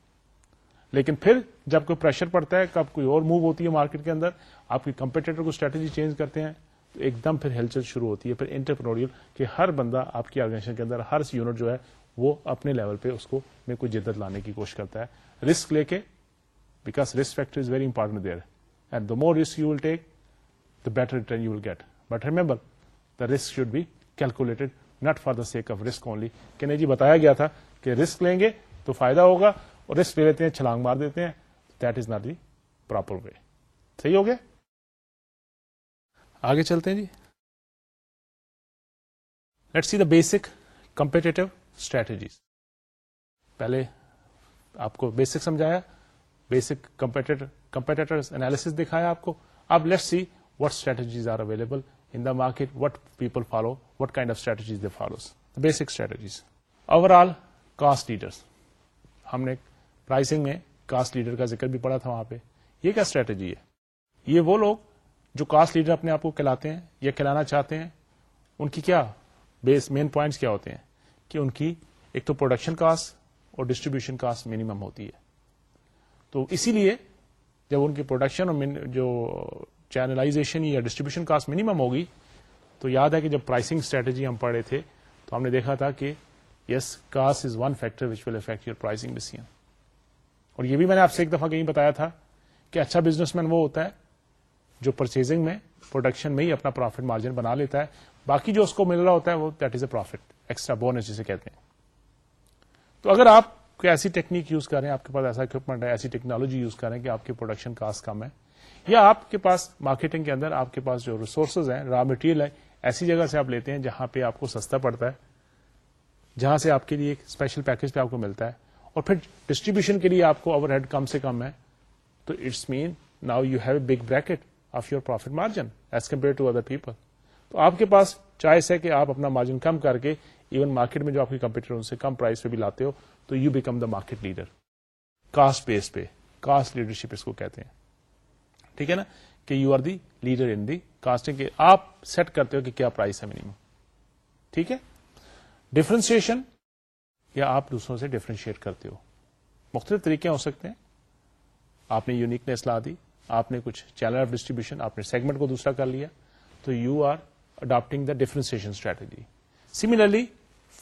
لیکن پھر جب کوئی پریشر پڑتا ہے کب کوئی اور موو ہوتی ہے مارکیٹ کے اندر آپ کی کمپیٹیٹر کو اسٹریٹجی چینج کرتے ہیں تو ایک دم پھر ہلچل شروع ہوتی ہے پھر کہ ہر بندہ آپ کی کے اندر ہر یونٹ جو ہے وہ اپنے لیول پہ اس کو میں کوئی جدت لانے کی کوشش کرتا ہے رسک لے کے because risk factor is very important there and the more risk you will take the better return you will get but remember the risk should be calculated not for the sake of risk only جی بتایا گیا تھا کہ risk لیں گے تو فائدہ ہوگا اور رسک لے لیتے ہیں چھلانگ مار دیتے ہیں that is not the proper way صحیح ہو گیا آگے چلتے ہیں جی let see the basic competitive strategies پہلے آپ کو بیسک سمجھایا بیسک کمپیٹیٹر اینالیس دکھایا آپ کو اب let see what strategies are available the market what people follow what kind of is basic strategies overall cost leader کا ذکر بھی پڑا تھا وہاں پہ یہ کیا اسٹریٹجی ہے یہ وہ لوگ جو کاسٹ لیڈر اپنے آپ کو کھلاتے ہیں یا کھلانا چاہتے ہیں ان کی کیا بیس مین پوائنٹس کیا ہوتے ہیں کہ ان کی ایک تو پروڈکشن کاسٹ اور ڈسٹریبیوشن کاسٹ منیمم ہوتی ہے تو اسی لیے جب ان کی پروڈکشن اور جو چینلائزیشن یا ڈسٹریبیوشن کاسٹ منیمم ہوگی تو یاد ہے کہ جب پرائسنگ اسٹریٹجی ہم پڑھے تھے تو ہم نے دیکھا تھا کہ yes cost is one factor which will affect your pricing decision اور یہ بھی میں نے آپ سے ایک دفعہ کہیں بتایا تھا کہ اچھا بزنس مین وہ ہوتا ہے جو پرچیزنگ میں پروڈکشن میں ہی اپنا پروفٹ مارجن بنا لیتا ہے باقی جو اس کو مل رہا ہوتا ہے وہ that is a profit extra bonus جسے کہتے ہیں تو اگر آپ کوئی ایسی ٹیکنیک یوز کر رہے ہیں آپ کے پاس ایسا اکوپمنٹ ہے ایسی ٹیکنالوجی یوز کر رہے ہیں کہ آپ کی پروڈکشن کاسٹ کم ہے یا آپ کے پاس مارکیٹنگ کے اندر آپ کے پاس جو ریسورسز ہیں را مٹیریل ہے ایسی جگہ سے آپ لیتے ہیں جہاں پہ آپ کو سستا پڑتا ہے جہاں سے آپ کے لیے ایک اسپیشل پیکج پہ آپ کو ملتا ہے اور پھر ڈسٹریبیوشن کے لیے آپ کو اوور ہیڈ کم سے کم ہے تو it's mean now you have a big bracket of your profit margin as compare to other people تو آپ کے پاس چوائس ہے کہ آپ اپنا مارجن کم کر کے ایون مارکیٹ میں جو آپ کے کمپیوٹر ان سے کم پرائز پہ بھی لاتے ہو تو you become the market leader cost base پہ کاسٹ لیڈرشپ اس کو کہتے ہیں ٹھیک ہے نا کہ you are the leader in the costing آپ سیٹ کرتے ہو کہ کیا پرائس ہے منیمم ٹھیک ہے ڈفرینشیشن یا آپ دوسروں سے ڈفرینشیٹ کرتے ہو مختلف طریقے ہو سکتے ہیں آپ نے یونیکنیس لا دی آپ نے کچھ چینل آف ڈسٹریبیوشن آپ نے سیگمنٹ کو دوسرا کر لیا تو you are adapting the differentiation strategy similarly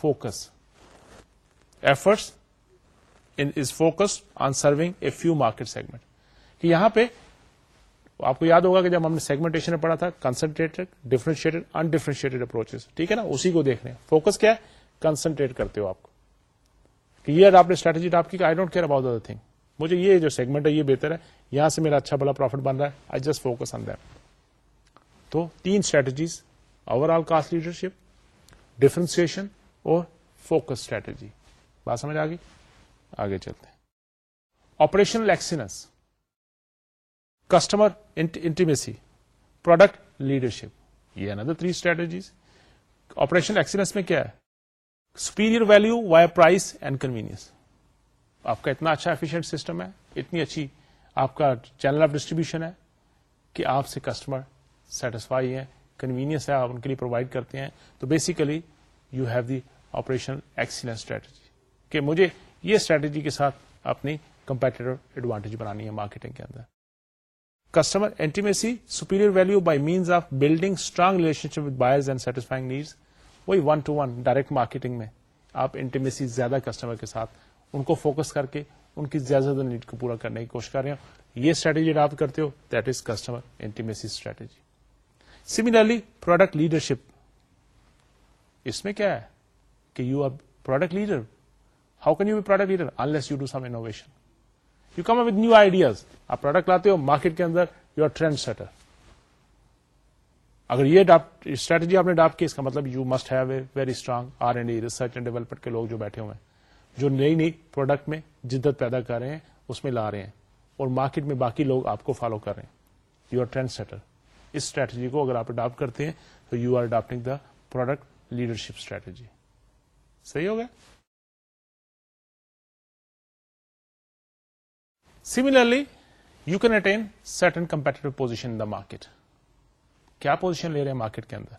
focus efforts is focus on serving a few market segment کہ یہاں پہ تو آپ کو یاد ہوگا کہ جب ہم نے سیگمنٹیشن پڑھا تھا کنسنٹریٹڈ ڈیفرنشیٹڈ انڈیفرینشیٹڈ اپروچز ٹھیک ہے نا اسی کو دیکھ رہے ہیں فوکس کیا ہے کنسنٹریٹ کرتے ہو آپ کو کلیئر آپ نے اسٹریٹجی ڈاپ کی I don't care about other thing مجھے یہ جو سیگمنٹ ہے یہ بہتر ہے یہاں سے میرا اچھا بڑا پروفٹ بن رہا ہے I just focus on that تو تین strategies overall cost leadership differentiation اور فوکس اسٹریٹجی بات سمجھ آ گئی آگے چلتے ہیں operational excellence customer intimacy product leadership یہ اندر تھری اسٹریٹجیز آپریشن ایکسیلنس میں کیا ہے superior value via price and convenience آپ کا اتنا اچھا سسٹم ہے اتنی اچھی آپ کا چینل آف ڈسٹریبیوشن ہے کہ آپ سے کسٹمر سیٹسفائی ہے کنوینئنس ہے آپ ان کے لیے پرووائڈ کرتے ہیں تو basically you have the operation excellence strategy کہ مجھے یہ اسٹریٹجی کے ساتھ اپنی کمپیٹیو ایڈوانٹیج بنانی ہے مارکیٹنگ کے اندر customer intimacy superior value by means of building strong relationship with buyers and satisfying needs وہی one to one direct marketing میں آپ انٹیمیسی زیادہ کسٹمر کے ساتھ ان کو فوکس کر کے ان کی زیادہ زیادہ نیڈ کو پورا کرنے کی کوشش کر رہے ہیں یہ اسٹریٹجی اڈاپٹ کرتے ہو that is customer intimacy strategy similarly product leadership اس میں کیا ہے کہ you are product leader how can you be product leader unless you do some innovation you come with new ideas آپ پروڈکٹ لاتے ہو market کے اندر یو آر ٹرینڈ سیٹر اگر یہ اسٹریٹجی آپ نے ڈاپ کی اس کا مطلب you must have a very strong R and research and development کے لوگ جو بیٹھے ہوئے ہیں جو نئی نئی پروڈکٹ میں جدت پیدا کر رہے ہیں اس میں لا رہے ہیں اور مارکیٹ میں باقی لوگ آپ کو فالو کر رہے ہیں یو آر ٹرینڈ سیٹر اس اسٹریٹجی کو اگر آپ اڈاپٹ کرتے ہیں تو you are adapting the product leadership strategy صحیح ہو گیا similarly you can attain certain competitive position market کیا پوزیشن لے رہے ہیں مارکیٹ کے اندر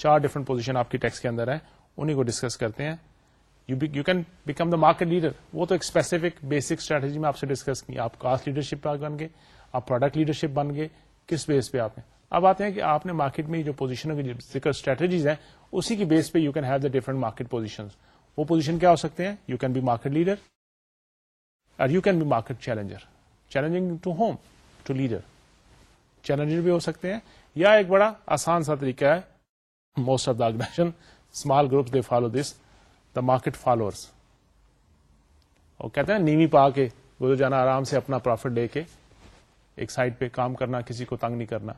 چار ڈفرنٹ پوزیشن آپ کی ٹیکس کے اندر ہے انہیں کو ڈسکس کرتے ہیں you can become the market leader وہ تو ایک اسپیسیفک بیسک اسٹریٹجی میں آپ سے ڈسکس کی آپ کاسٹ لیڈرشپ بن گئے آپ پروڈکٹ لیڈرشپ بن گئے کس بیس پہ آپ نے اب آتے ہیں کہ آپ نے مارکیٹ میں جو پوزیشن کی ذکر اسٹریٹجیز ہیں اسی کی بیس پہ you can have the different market position وہ پوزیشن کیا ہو سکتے ہیں you can be market leader اور you can be market challenger challenging to whom to leader challenger بھی ہو سکتے ہیں یا ایک بڑا آسان سا طریقہ ہے most of the organization small group they follow this the market followers اور کہتے ہیں نیوی پا کے جانا آرام سے اپنا پروفٹ دے کے ایک سائڈ پہ کام کرنا کسی کو تنگ نہیں کرنا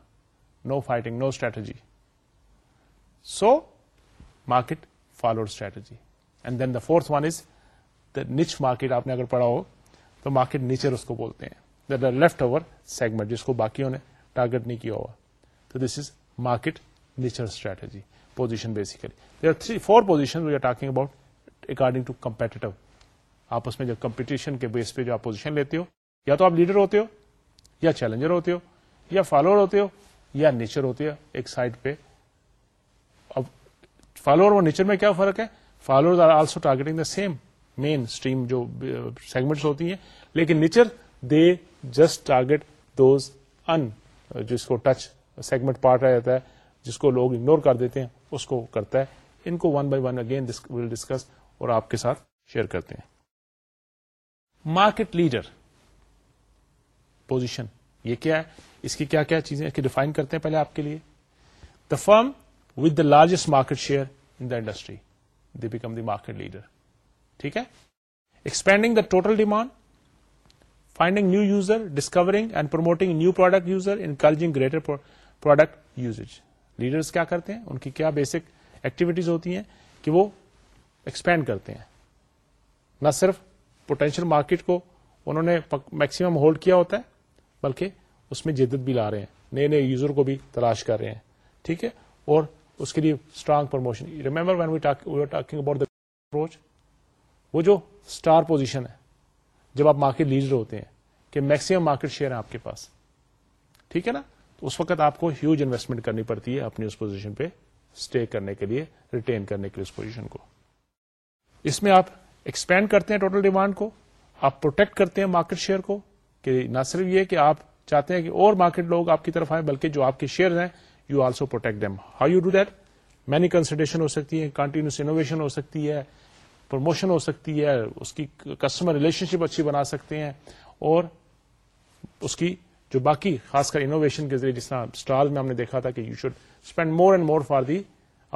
no fighting no strategy so market follower strategy and then the fourth one is the niche market آپ نے اگر پڑھا ہو تو مارکیٹ نیچر اس کو بولتے ہیں لیفٹ اوور سیگمنٹ جس کو باقیوں نے ٹارگیٹ نہیں کیا ہوا تو this is market nicher strategy position basically are are three four position we talking about according to آپس میں جب کمپٹیشن کے بیس پہ جو آپ پوزیشن لیتے ہو یا تو آپ لیڈر ہوتے ہو یا چیلنجر ہوتے ہو یا فالوور ہوتے ہو یا نیچر ہوتے ہو ایک سائڈ پہ اب فالوور اور نیچر میں کیا فرق ہے follower are also targeting the same mainstream جو سیگمنٹ uh, ہوتی ہیں لیکن nicher they just target those ان جس کو ٹچ سیگمنٹ پارٹ رہ جاتا ہے جس کو لوگ اگنور کر دیتے ہیں اس کو کرتا ہے ان کو one by one again will discuss اور آپ کے ساتھ شیئر کرتے ہیں مارکیٹ لیڈر پوزیشن یہ کیا ہے اس کی کیا کیا چیزیں اس کی ڈیفائن کرتے ہیں پہلے آپ کے لیے the firm with the largest market share in the industry become the market leader ٹھیک ہے expanding the total demand finding new user discovering and promoting new product user encouraging greater product use leaders کیا کرتے ہیں ان کی کیا basic activities ہوتی ہیں کہ وہ ایکسپینڈ کرتے ہیں نہ صرف پوٹینشیل مارکیٹ کو انہوں نے میکسیمم ہولڈ کیا ہوتا ہے بلکہ اس میں جدت بھی لا رہے ہیں نئے نئے یوزر کو بھی تلاش کر رہے ہیں ٹھیک ہے اور اس کے لیے strong promotion remember when we talk talking about approach وہ جو اسٹار پوزیشن ہے جب آپ مارکیٹ لیڈر ہوتے ہیں کہ میکسیمم مارکیٹ شیئر ہے آپ کے پاس ٹھیک ہے نا تو اس وقت آپ کو ہیوج انویسٹمنٹ کرنی پڑتی ہے اپنی اس پوزیشن پہ اسٹے کرنے کے لیے ریٹین کرنے کے لیے اس پوزیشن کو اس میں آپ ایکسپینڈ کرتے ہیں ٹوٹل ڈیمانڈ کو آپ پروٹیکٹ کرتے ہیں مارکیٹ شیئر کو کہ نہ صرف یہ کہ آپ چاہتے ہیں کہ اور مارکیٹ لوگ آپ کی طرف آئیں بلکہ جو آپ کے شیئر ہیں you also protect them how you do that many consideration ہو سکتی ہے کنٹینیوس انوویشن ہو سکتی ہے پروموشن ہو سکتی ہے اس کی کسٹمر ریلیشن شپ اچھی بنا سکتے ہیں اور اس کی جو باقی خاص کر انوویشن کے ذریعے جس طرح اسٹال میں ہم نے دیکھا تھا کہ you should spend more and more for the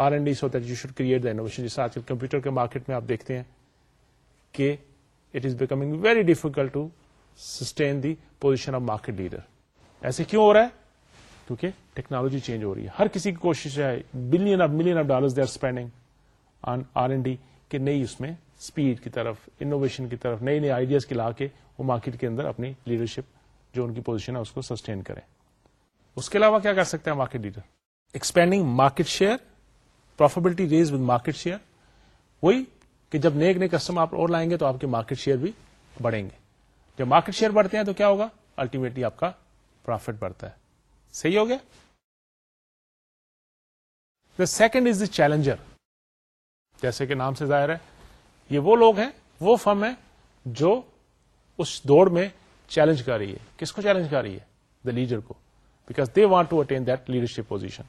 R and D so that you should create the innovation جس کل کمپیوٹر کے مارکیٹ میں آپ دیکھتے ہیں کہ it is becoming very difficult to sustain the position of market leader ایسے کیوں ہو رہا ہے کیونکہ ٹیکنالوجی چینج ہو رہی ہے ہر کسی کی کوشش ہے billion of million of dollar کہ نئی اس میں اسپیڈ کی طرف انوویشن کی طرف نئے نئے آئیڈیاز کھلا کے وہ مارکیٹ کے اندر اپنی لیڈرشپ جو ان کی پوزیشن ہے اس کو سسٹین کریں اس کے علاوہ کیا کر سکتے ہیں market leader expanding market share profitability rise with market share وہی کہ جب نئے نئے کسٹمر آپ اور لائیں گے تو آپ کے مارکیٹ شیئر بھی بڑھیں گے جب مارکیٹ شیئر بڑھتے ہیں تو کیا ہوگا الٹیمیٹلی آپ کا پروفیٹ بڑھتا ہے صحیح ہو گیا the second is the challenger جیسے کہ نام سے ظاہر ہے یہ وہ لوگ ہیں وہ فرم ہے جو اس دوڑ میں چیلنج کر رہی ہے کس کو چیلنج کر رہی ہے دا لیڈر کو because they want to attain that leadership position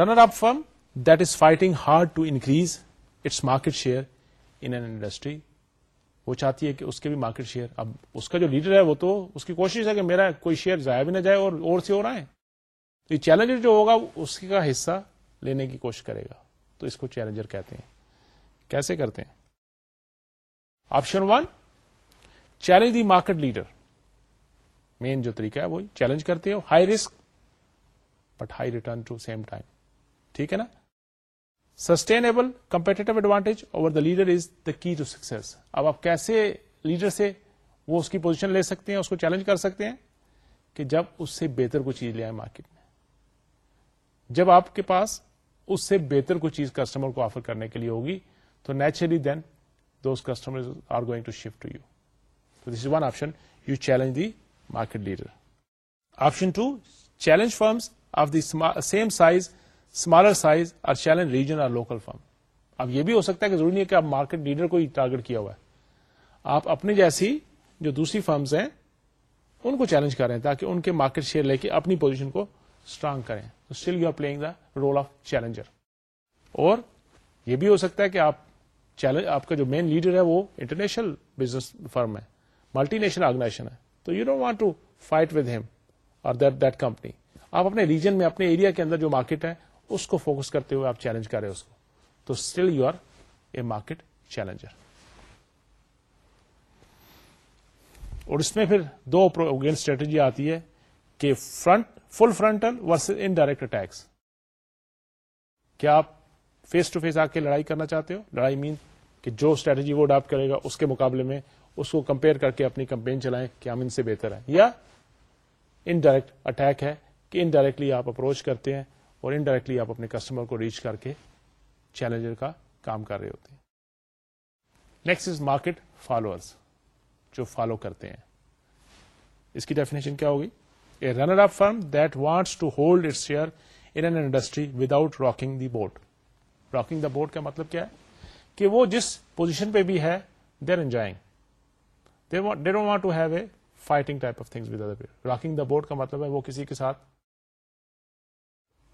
runner up firm that is fighting hard to increase its market share in an industry وہ چاہتی ہے کہ اس کے بھی مارکیٹ شیئر اب اس کا جو لیڈر ہے وہ تو اس کی کوشش ہے کہ میرا کوئی شیئر ضائع بھی نہ جائے اور اور سے ہو ہے تو یہ چیلنج جو ہوگا اس کا حصہ لینے کی کوشش کرے گا تو اس کو چیلنجر کہتے ہیں کیسے کرتے ہیں option one challenge the market leader main جو طریقہ ہے وہ چیلنج کرتے ہو high risk but high return to same time ٹھیک ہے نا sustainable competitive advantage over the leader is the key to success اب آپ کیسے لیڈر سے وہ اس کی پوزیشن لے سکتے ہیں اس کو چیلنج کر سکتے ہیں کہ جب اس سے بہتر کوئی چیز لے آئے مارکیٹ میں جب آپ کے پاس اس سے بہتر کوئی چیز کسٹمر کو آفر کرنے کے لیے ہوگی تو naturally then those customer are going to to you تو this is one option you challenge the market leader option two challenge firms of the same size smaller size اور چیلنج ریجن اور local firm اب یہ بھی ہو سکتا ہے کہ ضروری نہیں ہے کہ آپ مارکیٹ لیڈر کو ہی ٹارگیٹ کیا ہوا ہے آپ اپنے جیسی جو دوسری فرمز ہیں ان کو چیلنج کر رہے ہیں تاکہ ان کے مارکیٹ شیئر لے کے اپنی پوزیشن کو اسٹرانگ کریں تو still you are playing the role of challenger اور یہ بھی ہو سکتا ہے کہ آپ چیلنج آپ کا جو مین لیڈر ہے وہ انٹرنیشنل بزنس فرم ہے ملٹی نیشنل آرگنائزیشن ہے تو you don't want to fight with ہم اور دیٹ کمپنی آپ اپنے ریجن میں اپنے ایریا کے اندر جو مارکیٹ ہے اس کو فوکس کرتے ہوئے آپ چیلنج کر رہے اس کو تو still you are a market challenger اور اس میں پھر دو اسٹریٹجی آتی ہے کہ frontal frontal versus indirect attacks کیا آپ فیس ٹو فیس آ کے لڑائی کرنا چاہتے ہو لڑائی مین کہ جو اسٹریٹجی وہ اڈاپٹ کرے گا اس کے مقابلے میں اس کو کمپیئر کر کے اپنی کمپین چلائیں کہ ہم ان سے بہتر ہے یا ان ڈائریکٹ اٹیک ہے کہ انڈائریکٹلی آپ اپروچ کرتے ہیں اور انڈائریکٹلی آپ اپنے کسٹمر کو ریچ کر کے چیلنجر کا کام کر رہے ہوتے ہیں نیکسٹ از مارکیٹ فالوئرس جو فالو کرتے ہیں اس کی ڈیفینیشن کیا ہوگی runner up firm that wants to hold it share کیا ہے کہ وہ جس پوزیشن پہ بھی ہے آر انجوائنگ دا بورڈ کا مطلب ہے وہ کسی کے ساتھ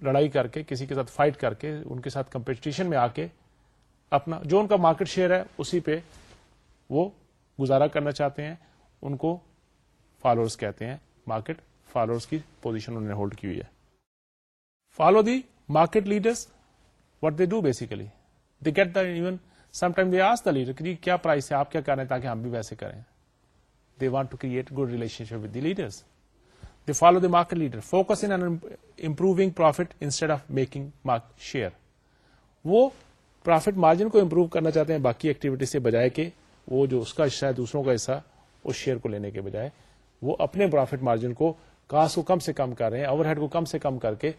لڑائی کر کے کسی کے ساتھ فائٹ کر کے ان کے ساتھ کمپٹیشن میں آ کے اپنا جو ان کا مارکیٹ شیئر ہے اسی پہ وہ گزارا کرنا چاہتے ہیں ان کو فالوئرس کہتے ہیں مارکیٹ فالوور کی پوزیشن انہوں نے ہولڈ کی ہوئی ہے follow the market leaders what they do basically they get the even some time they as the leader کہ جی کیا پرائز ہے آپ کیا کریں تاکہ ہم بھی ویسے کریں they want to create good relationship with the leaders they follow the market leader focus in improving profit instead of making mark share وہ پروفیٹ مارجن کو امپروو کرنا چاہتے ہیں باقی ایکٹیویٹی سے بجائے کہ وہ جو اس کا حصہ ہے دوسروں کا حصہ اس شیئر کو لینے کے بجائے وہ اپنے پروفیٹ مارجن کو کاسٹ کو کم سے کم کر رہے ہیں اوور ہیڈ کو کم سے کم کر کے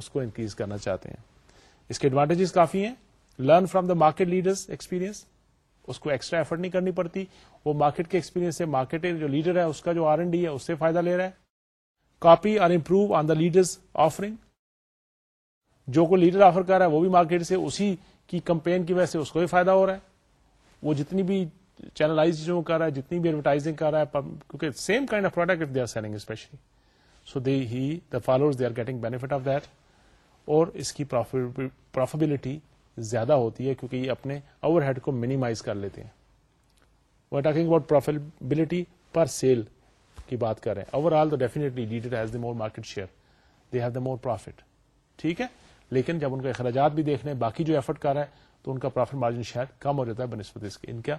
اس کو انکریز کرنا چاہتے ہیں اس کے ایڈوانٹیجز کافی ہیں learn from the market leaders experience اس کو ایکسٹرا ایفرٹ نہیں کرنی پڑتی وہ مارکیٹ کے ایکسپیرینس سے مارکیٹ جو لیڈر ہے اس کا جو آر این ڈی ہے اس سے فائدہ لے رہا ہے کاپی اور improve on the leaders offering جو کوئی لیڈر آفر کر رہا ہے وہ بھی مارکیٹ سے اسی کی کمپین کی وجہ سے اس کو بھی فائدہ ہو رہا ہے وہ جتنی بھی چینلائز کر رہا ہے جتنی بھی ایڈورٹائزنگ کر رہا ہے کیونکہ same kind of product they are selling specially so the follows they are getting benefit of that اور اس کی پروفیبلٹی زیادہ ہوتی ہے کیونکہ یہ اپنے اوور ہیڈ کو مینیمائز کر لیتے ہیں we talking about profitability per sale کی بات کر رہے ہیں اوور آل تو more market share they have the more profit ٹھیک ہے لیکن جب ان کا اخراجات بھی دیکھ لیں باقی جو ایفرٹ کر رہا ہے تو ان کا پروفٹ مارجن شاید کم ہو جاتا ہے بنسپت اس کے ان کا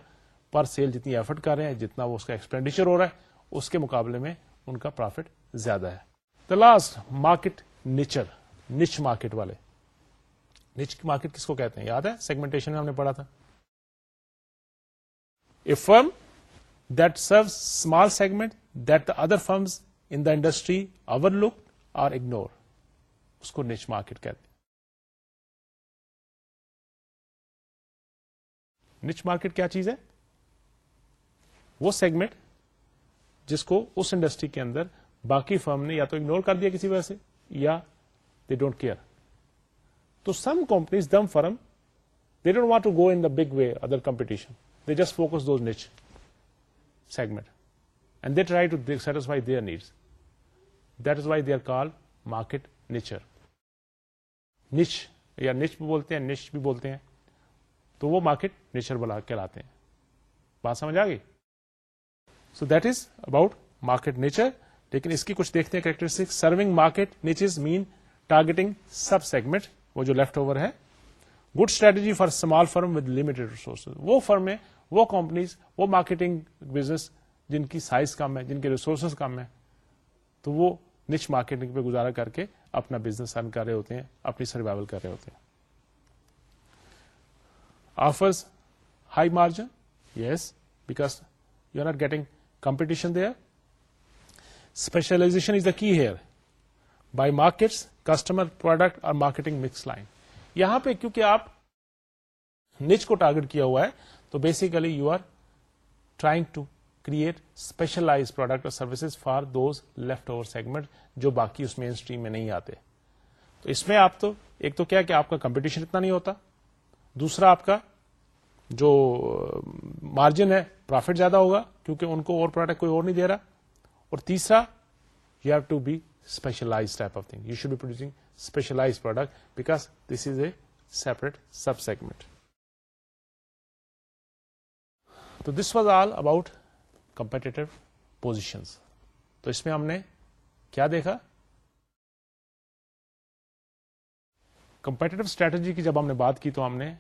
پر سیل جتنی ایفرٹ کر رہے ہیں جتنا وہ اس کا ایکسپینڈیچر ہو رہا ہے اس کے مقابلے میں ان کا پروفٹ زیادہ ہے the last market nicher niche market والے نیچ مارکیٹ کس کو کہتے ہیں یاد ہے سیگمنٹ ہم نے پڑھا تھا firm that serve small segment that the other firms in the industry overlook or ignore اس کو نیچ مارکیٹ کہتے ہیں نیچ مارکیٹ کیا چیز ہے وہ سیگمنٹ جس کو اس انڈسٹری کے اندر باقی فرم نے یا تو اگنور کر دیا کسی وجہ سے یا they don't care so some companies them firm they don't want to go in the big way other competition they just focus those niche segment and they try to satisfy their needs that is why they are call market nicher niche یا نیچ بھی بولتے ہیں نیچ بھی بولتے ہیں تو وہ market nicher بلا کے لاتے ہیں بات سمجھ آ گئی so that is about market nicher لیکن اس کی کچھ دیکھتے ہیں characteristic serving market niche main targeting sub segment وہ جو لیفٹ اوور ہے good strategy for small firm with limited resource وہ فرم ہے وہ کمپنیز وہ مارکیٹنگ بزنس جن کی سائز کم ہے جن کے ریسورسز کم ہے تو وہ نیچ مارکیٹنگ پہ گزارا کر کے اپنا بزنس رن کر رہے ہوتے ہیں اپنی سروائول کر رہے ہوتے ہیں offers high margin yes because you are not getting marketing کو basically you are trying to create specialize product اور services for those left segment جو باقی اس مین اسٹریم میں نہیں آتے تو اس میں آپ ایک تو کیا آپ کا کمپٹیشن اتنا نہیں ہوتا دوسرا آپ کا جو مارجن ہے پرافٹ زیادہ ہوگا کیونکہ ان کو اور پروڈکٹ کوئی اور نہیں دے رہا اور تیسرا you have to be specialize type of thing you should be producing specialize product because this is a separate sub segment تو this was all about competitive position تو اس میں ہم نے کیا دیکھا کمپیٹیٹو اسٹریٹجی کی جب ہم نے بات کی تو ہم نے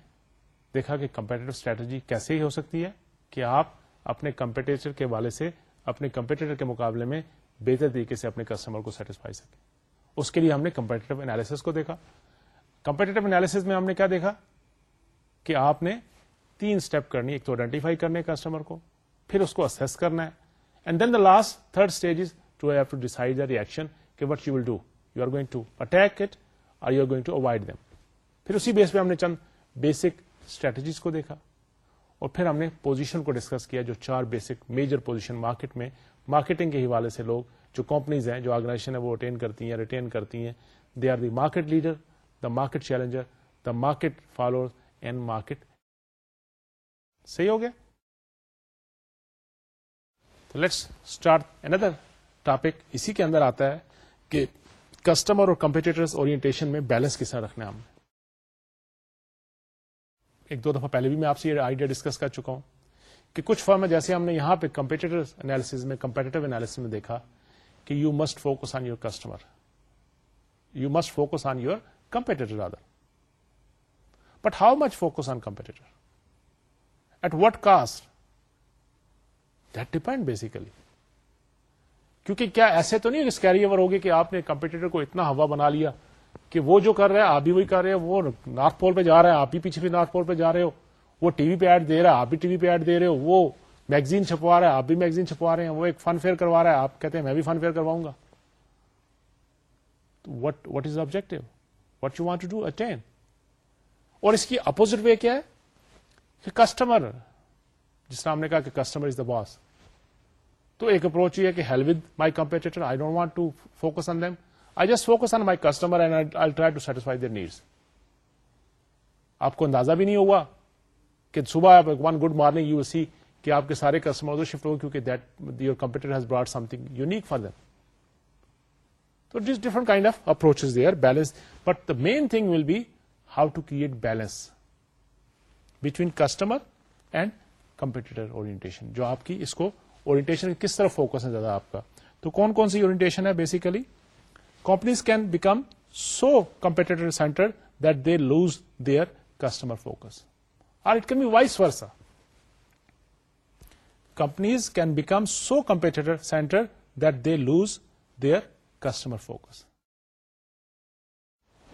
دیکھا کہ کمپیٹیو اسٹریٹجی کیسے ہی ہو سکتی ہے کہ آپ اپنے کمپیٹیٹر کے والے سے اپنے کمپیٹیٹر کے مقابلے میں بہتر طریقے سے اپنے کسٹمر کو سیٹسفائی سکے اس کے لیے ہم نے کمپیٹیو انالیس کو دیکھا کمپیٹیو انالیس میں ہم نے کیا دیکھا کہ آپ نے تین اسٹیپ کرنی ایک تو آئیڈینٹیفائی کرنے کسٹمر کو پھر اس کو اسیس کرنا ہے and then the last third stage is to have to decide the reaction کہ what you will do you are going to attack it or you are going to avoid them پھر اسی بیس پہ ہم نے چند بیسک اسٹریٹجیز کو دیکھا اور پھر ہم نے پوزیشن کو ڈسکس کیا جو چار بیسک میجر پوزیشن مارکیٹ میں مارکیٹنگ کے حوالے سے لوگ جو کمپنیز ہیں جو آرگنائزیشن وہ اٹین کرتی ہیں ریٹین کرتی ہیں they are the market leader the market challenger the market follower and market صحیح ہو گیا تو لیٹس اسٹارٹ ٹاپک اسی کے اندر آتا ہے کہ کسٹمر اور اورینٹیشن میں بیلنس کس طرح رکھنا ہے ہم نے ایک دو دفعہ پہلے بھی میں آپ سے یہ آئیڈیا ڈسکس کر چکا ہوں کہ کچھ فارم جیسے ہم نے یہاں پہ کمپیٹیٹر میں کمپیٹیٹو انالیس میں دیکھا کہ you must focus on your customer you must focus on your competitor but how much focus on competitor at what cost that depend basically کیونکہ کیا ایسے تو نہیں اس کیریور ہوگی کہ آپ نے کمپیٹیٹر کو اتنا ہوا بنا لیا کہ وہ جو کر رہے آپ بھی وہی کر رہے ہیں وہ نارتھ پول پہ جا رہے ہیں آپ بھی پیچھے بھی نارتھ پول پہ جا رہے ہو وہ ٹی وی پہ ایڈ دے رہا ہے آپ بھی ٹی وی پہ ایڈ دے رہے ہو وہ میگزین چھپوا رہا ہے آپ بھی میگزین چھپوا رہے ہیں وہ ایک فن فیئر کروا رہا ہے آپ کہتے ہیں میں بھی فن فیئر کرواؤں گا what what is objective what you want to do attain اور اس کی اپوزٹ وے کیا ہے کہ کسٹمر جس نے ہم نے کہا کہ کسٹمر از دا باس تو ایک اپروچ یہ ہے کہ with my competitor I don't want to focus on them I just focus on my customer try to satisfy needs آپ کو اندازہ بھی نہیں ہوا کہ صبح آپ one good morning you see کہ آپ کے سارے کسٹمر شفٹ ہو کیونکہ that your computer has brought something unique for them تو this different kind of approach their balance but the main thing will be how to create balance between customer and competitor orientation جو آپ کی اس کو orientation کس طرح focus ہے زیادہ آپ کا تو کون کون سی اورینٹیشن ہے basically companies can become so competitor-centered that they lose their customer focus. Or it can be vice versa. Companies can become so competitor-centered that they lose their customer focus.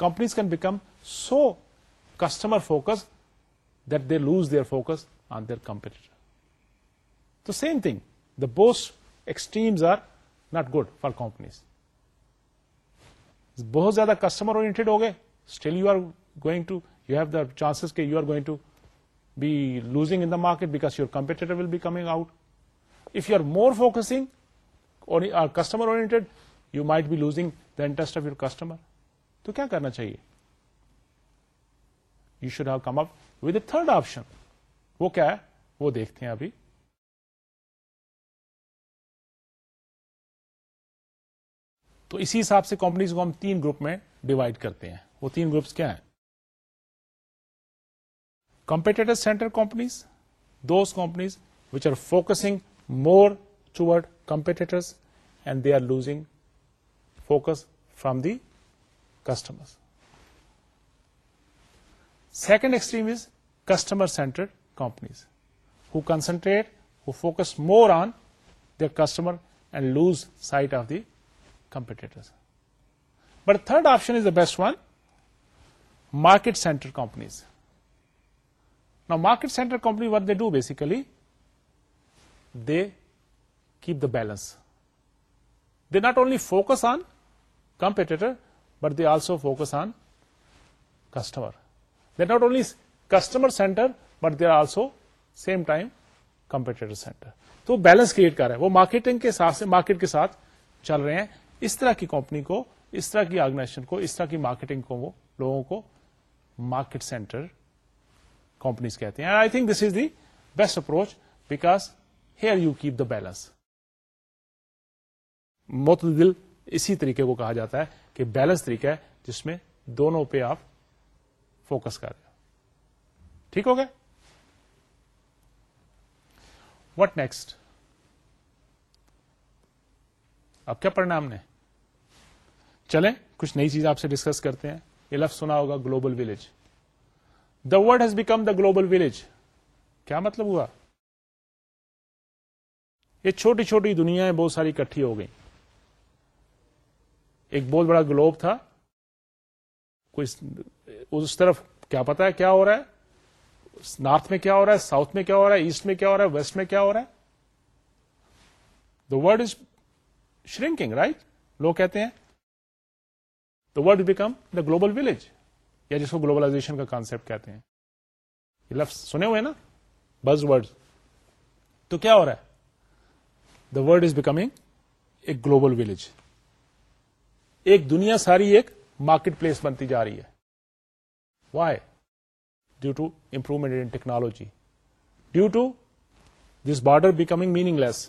companies can become so customer-focused that they lose their focus on their competitor. The same thing, the both extremes are not good for companies. بہت زیادہ customer اور گئے still you are going to you have the chances you are going to be losing in the market because you competitor will be coming out if you are more focusing customer اور losing the interest of your customer تو کیا کرنا چاہیے you should have come up with a third option وہ کیا ہے وہ دیکھتے ہیں ابھی تو اسی حساب سے کمپنیز کو ہم تین گروپ میں ڈیوائڈ کرتے ہیں وہ تین گروپس کیا ہیں competitor centre companies those companies which are focusing more ٹوڈ competitors competitor and they are losing focus from the customer second extreme is customer centred companies who concentrate who focus more on their customer and lose sight of the competitors but third option is the best one market centre companies نا market centre company what they do basically they keep the balance they not only focus on competitor but they also focus on customer they not only customer center but they are also same time competitor center تو balance create کر رہے ہیں وہ marketing کے ساتھ market کے ساتھ چل رہے ہیں اس طرح کی کمپنی کو اس طرح کی آرگنائزیشن کو اس طرح کی مارکیٹنگ کو وہ لوگوں کو مارکیٹ سینٹر کمپنیز کہتے ہیں I think this is the best approach because here you keep the balance متدل اسی طریقے کو کہا جاتا ہے کہ بیلنس طریقہ ہے جس میں دونوں پہ آپ فوکس کر ہو ٹھیک ہو گیا واٹ نیکسٹ اب کیا پڑھنا ہم نے چلیں کچھ نئی چیز آپ سے ڈسکس کرتے ہیں یہ لفظ سنا ہوگا global village the word has become the global village کیا مطلب ہوا یہ چھوٹی چھوٹی دنیا ہے بہت ساری کٹھی ہو گئی ایک بہت بڑا گلوب تھا کوئی اس طرف کیا پتا ہے کیا ہو رہا ہے نارتھ میں کیا ہو رہا ہے ساؤتھ میں کیا ہو رہا ہے ایسٹ میں کیا ہو رہا ہے ویسٹ میں کیا ہو رہا ہے the world is shrinking right لوگ کہتے ہیں would become the global village یا جس کو گلوبلائزیشن کا کانسیپٹ کہتے ہیں یہ لفظ سنے ہوئے نا بز ورڈ تو کیا ہو رہا ہے the world is becoming a global village ایک دنیا ساری ایک مارکیٹ پلیس بنتی جا رہی ہے why due to improvement in technology due to this border becoming meaningless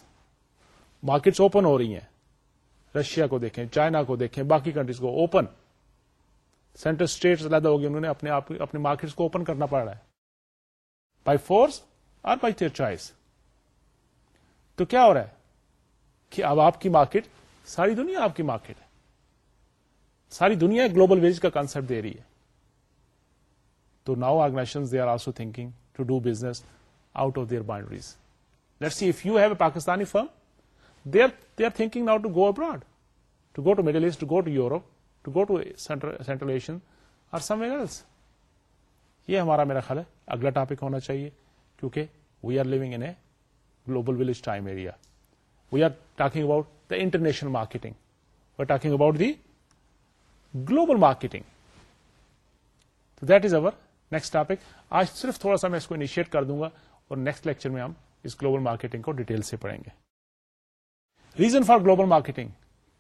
markets open ہو رہی ہیں رشیا کو دیکھیں چائنا کو دیکھیں باقی کنٹریز کو اوپن سینٹرل اسٹیٹ علیحدہ ہوگی انہوں نے اپنے اپنے مارکیٹس کو اوپن کرنا پڑ رہا ہے بائی فورس اور بائی تیئر چوائس تو کیا ہو رہا ہے کہ اب آپ کی مارکیٹ ساری دنیا آپ کی مارکیٹ ہے ساری دنیا گلوبل ویج کا کانسپٹ دے رہی ہے تو now organisation they are also thinking to do business out of their boundaries let see if you have a Pakistani firm they are, they are thinking now to go abroad, to go to Middle East, to go to Europe, to go to Central, Central Asia or somewhere else. یہ ہمارا میرا خیال ہے اگلا topic ہونا چاہیے کیونکہ we are لوگ in global village time area we are talking about the international marketing we are talking about the global marketing تو that is over next topic آج صرف تھوڑا سا میں اس کو انیشیٹ کر دوں گا اور نیکسٹ لیکچر میں ہم اس گلوبل مارکیٹنگ کو ڈیٹیل سے پڑھیں گے ریزن فار گلوبل مارکیٹنگ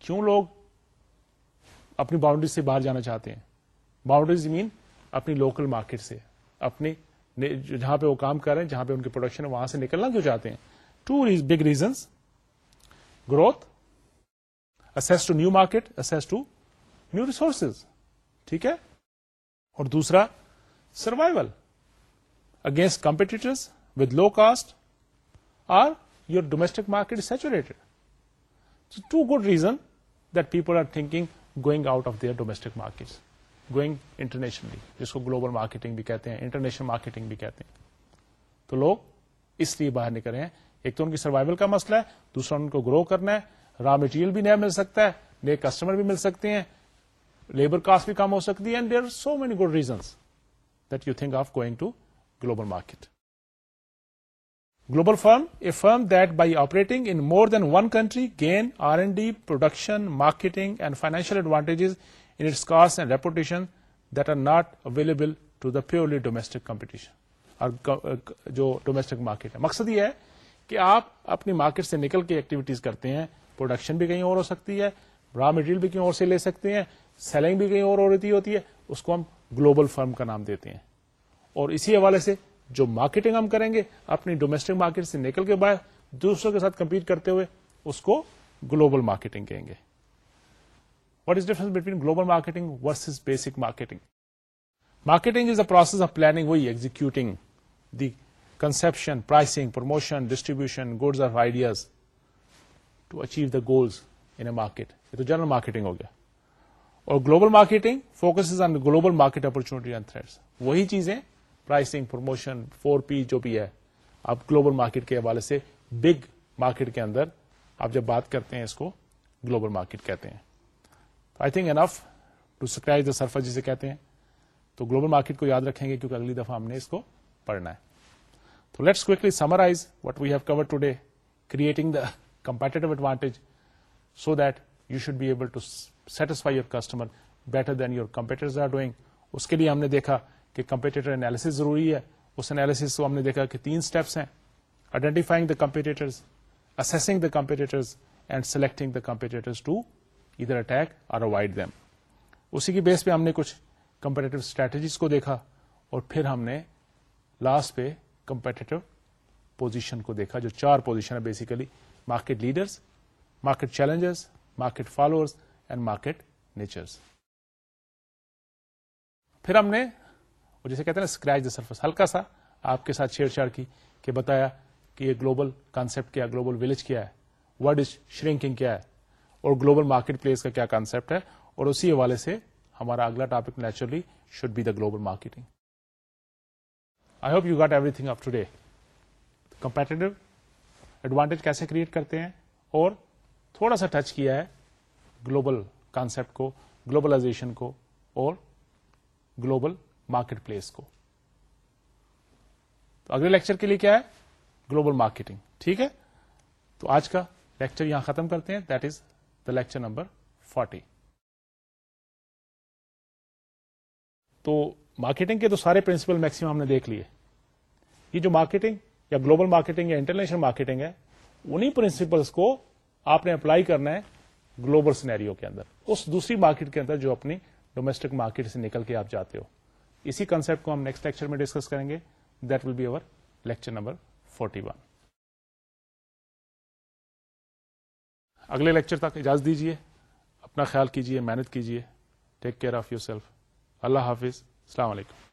کیوں لوگ اپنی باؤنڈری سے باہر جانا چاہتے ہیں باؤنڈریز مین اپنی لوکل مارکیٹ سے اپنی جہاں پہ وہ کام کر رہے ہیں جہاں پہ ان کی پروڈکشن وہاں سے نکلنا کیوں چاہتے ہیں two big reasons growth access to new market access to new resources ٹھیک ہے اور دوسرا survival against competitors with low cost are your domestic market saturated two good reason that people are thinking going out of their domestic market going internationally جس کو global marketing بھی کہتے ہیں international marketing بھی کہتے ہیں تو لوگ اس لیے باہر نکلے ہیں ایک تو ان کی سروائول کا مسئلہ ہے دوسرا ان کو گرو کرنا ہے را مٹیریل بھی نیا مل سکتا ہے نئے کسٹمر بھی مل سکتے ہیں لیبر کاسٹ بھی کم ہو سکتی ہے and there are so many good reasons that you think of going to global market global firm a firm that by operating in more than one country gain R and D production marketing and financial advantages cost and reputation that are not available to the purely competition اور جو domestic market ہے مقصد یہ ہے کہ آپ اپنی market سے نکل کے ایکٹیویٹیز کرتے ہیں پروڈکشن بھی کہیں اور ہو سکتی ہے را مٹیریل بھی کہیں اور سے لے سکتے ہیں سیلنگ بھی کہیں اور ہوتی ہے اس کو ہم گلوبل فرم کا نام دیتے ہیں اور اسی حوالے سے جو مارکیٹنگ ہم کریں گے اپنی ڈومیسٹک مارکیٹ سے نکل کے باہر دوسروں کے ساتھ کمپیٹ کرتے ہوئے اس کو گلوبل مارکیٹنگ کہیں گے what is difference between global marketing versus basic marketing marketing is a process of planning وہی executing the conception pricing promotion distribution goods of ideas to achieve the goals in a market یہ تو general marketing ہو گیا اور global marketing focus on global market thread وہی چیزیں pricing promotion four P جو بھی ہے آپ گلوبل مارکیٹ کے حوالے سے بگ مارکیٹ کے اندر آپ جب بات کرتے ہیں اس کو گلوبل مارکیٹ کہتے ہیں تو I think enough to summarise the surfer جسے کہتے ہیں تو گلوبل مارکیٹ کو یاد رکھیں گے کیونکہ اگلی دفعہ ہم نے اس کو پڑھنا ہے تو let's quickly summarise what we have cover today creating the competitive advantage so that you should be able to satisfy your customer better than your competitor اس کے لیے ہم نے دیکھا کہ کمپیٹیٹر انالیسز ضروری ہے اس کو ہم نے دیکھا کہ تین اسٹیپس ہیں آئیڈینٹیفائنگ دا کمپیٹیٹر ہم نے کچھ کمپیٹیٹو اسٹریٹجیز کو دیکھا اور پھر ہم نے لاسٹ پہ کمپیٹیٹو پوزیشن کو دیکھا جو چار پوزیشن ہے basically market leaders market challengers market follower and market nichers پھر ہم نے اور جسے کہتے ہیں اسکریچ دا سرفس ہلکا سا آپ کے ساتھ چھیڑ چھاڑ کی کہ بتایا کہ یہ گلوبل کانسیپٹ کیا گلوبل ولیج کیا ہے از شرنکنگ کیا ہے اور گلوبل مارکیٹ پلیس کا کیا کانسیپٹ ہے اور اسی حوالے سے ہمارا اگلا topic naturally should be the global marketing I hope you got everything of the competitive advantage کیسے کریٹ کرتے ہیں اور تھوڑا سا ٹچ کیا ہے گلوبل کانسپٹ کو گلوبلائزیشن کو اور گلوبل مارکیٹ پلیس کو تو اگلے لیکچر کے لیے کیا ہے گلوبل مارکیٹنگ ٹھیک ہے تو آج کا لیکچر یہاں ختم کرتے ہیں that is the lecture number forty تو مارکیٹنگ کے تو سارے پرنسپل میکسیمم ہم نے دیکھ لیے یہ جو مارکیٹنگ یا گلوبل مارکیٹنگ یا انٹرنیشنل مارکیٹنگ ہے انہیں پرنسپلس کو آپ نے اپلائی کرنا ہے گلوبل سینیریو کے اندر اس دوسری مارکیٹ کے اندر جو اپنی ڈومسٹک مارکیٹ سے نکل کے آپ جاتے ہو اسی کنسپٹ کو ہم نیکسٹ لیکچر میں ڈسکس کریں گے that will be over lecture number forty one اگلے لیکچر تک اجازت دیجیے اپنا خیال کیجیے محنت کیجیے take care of your yourself حافظ السلام علیکم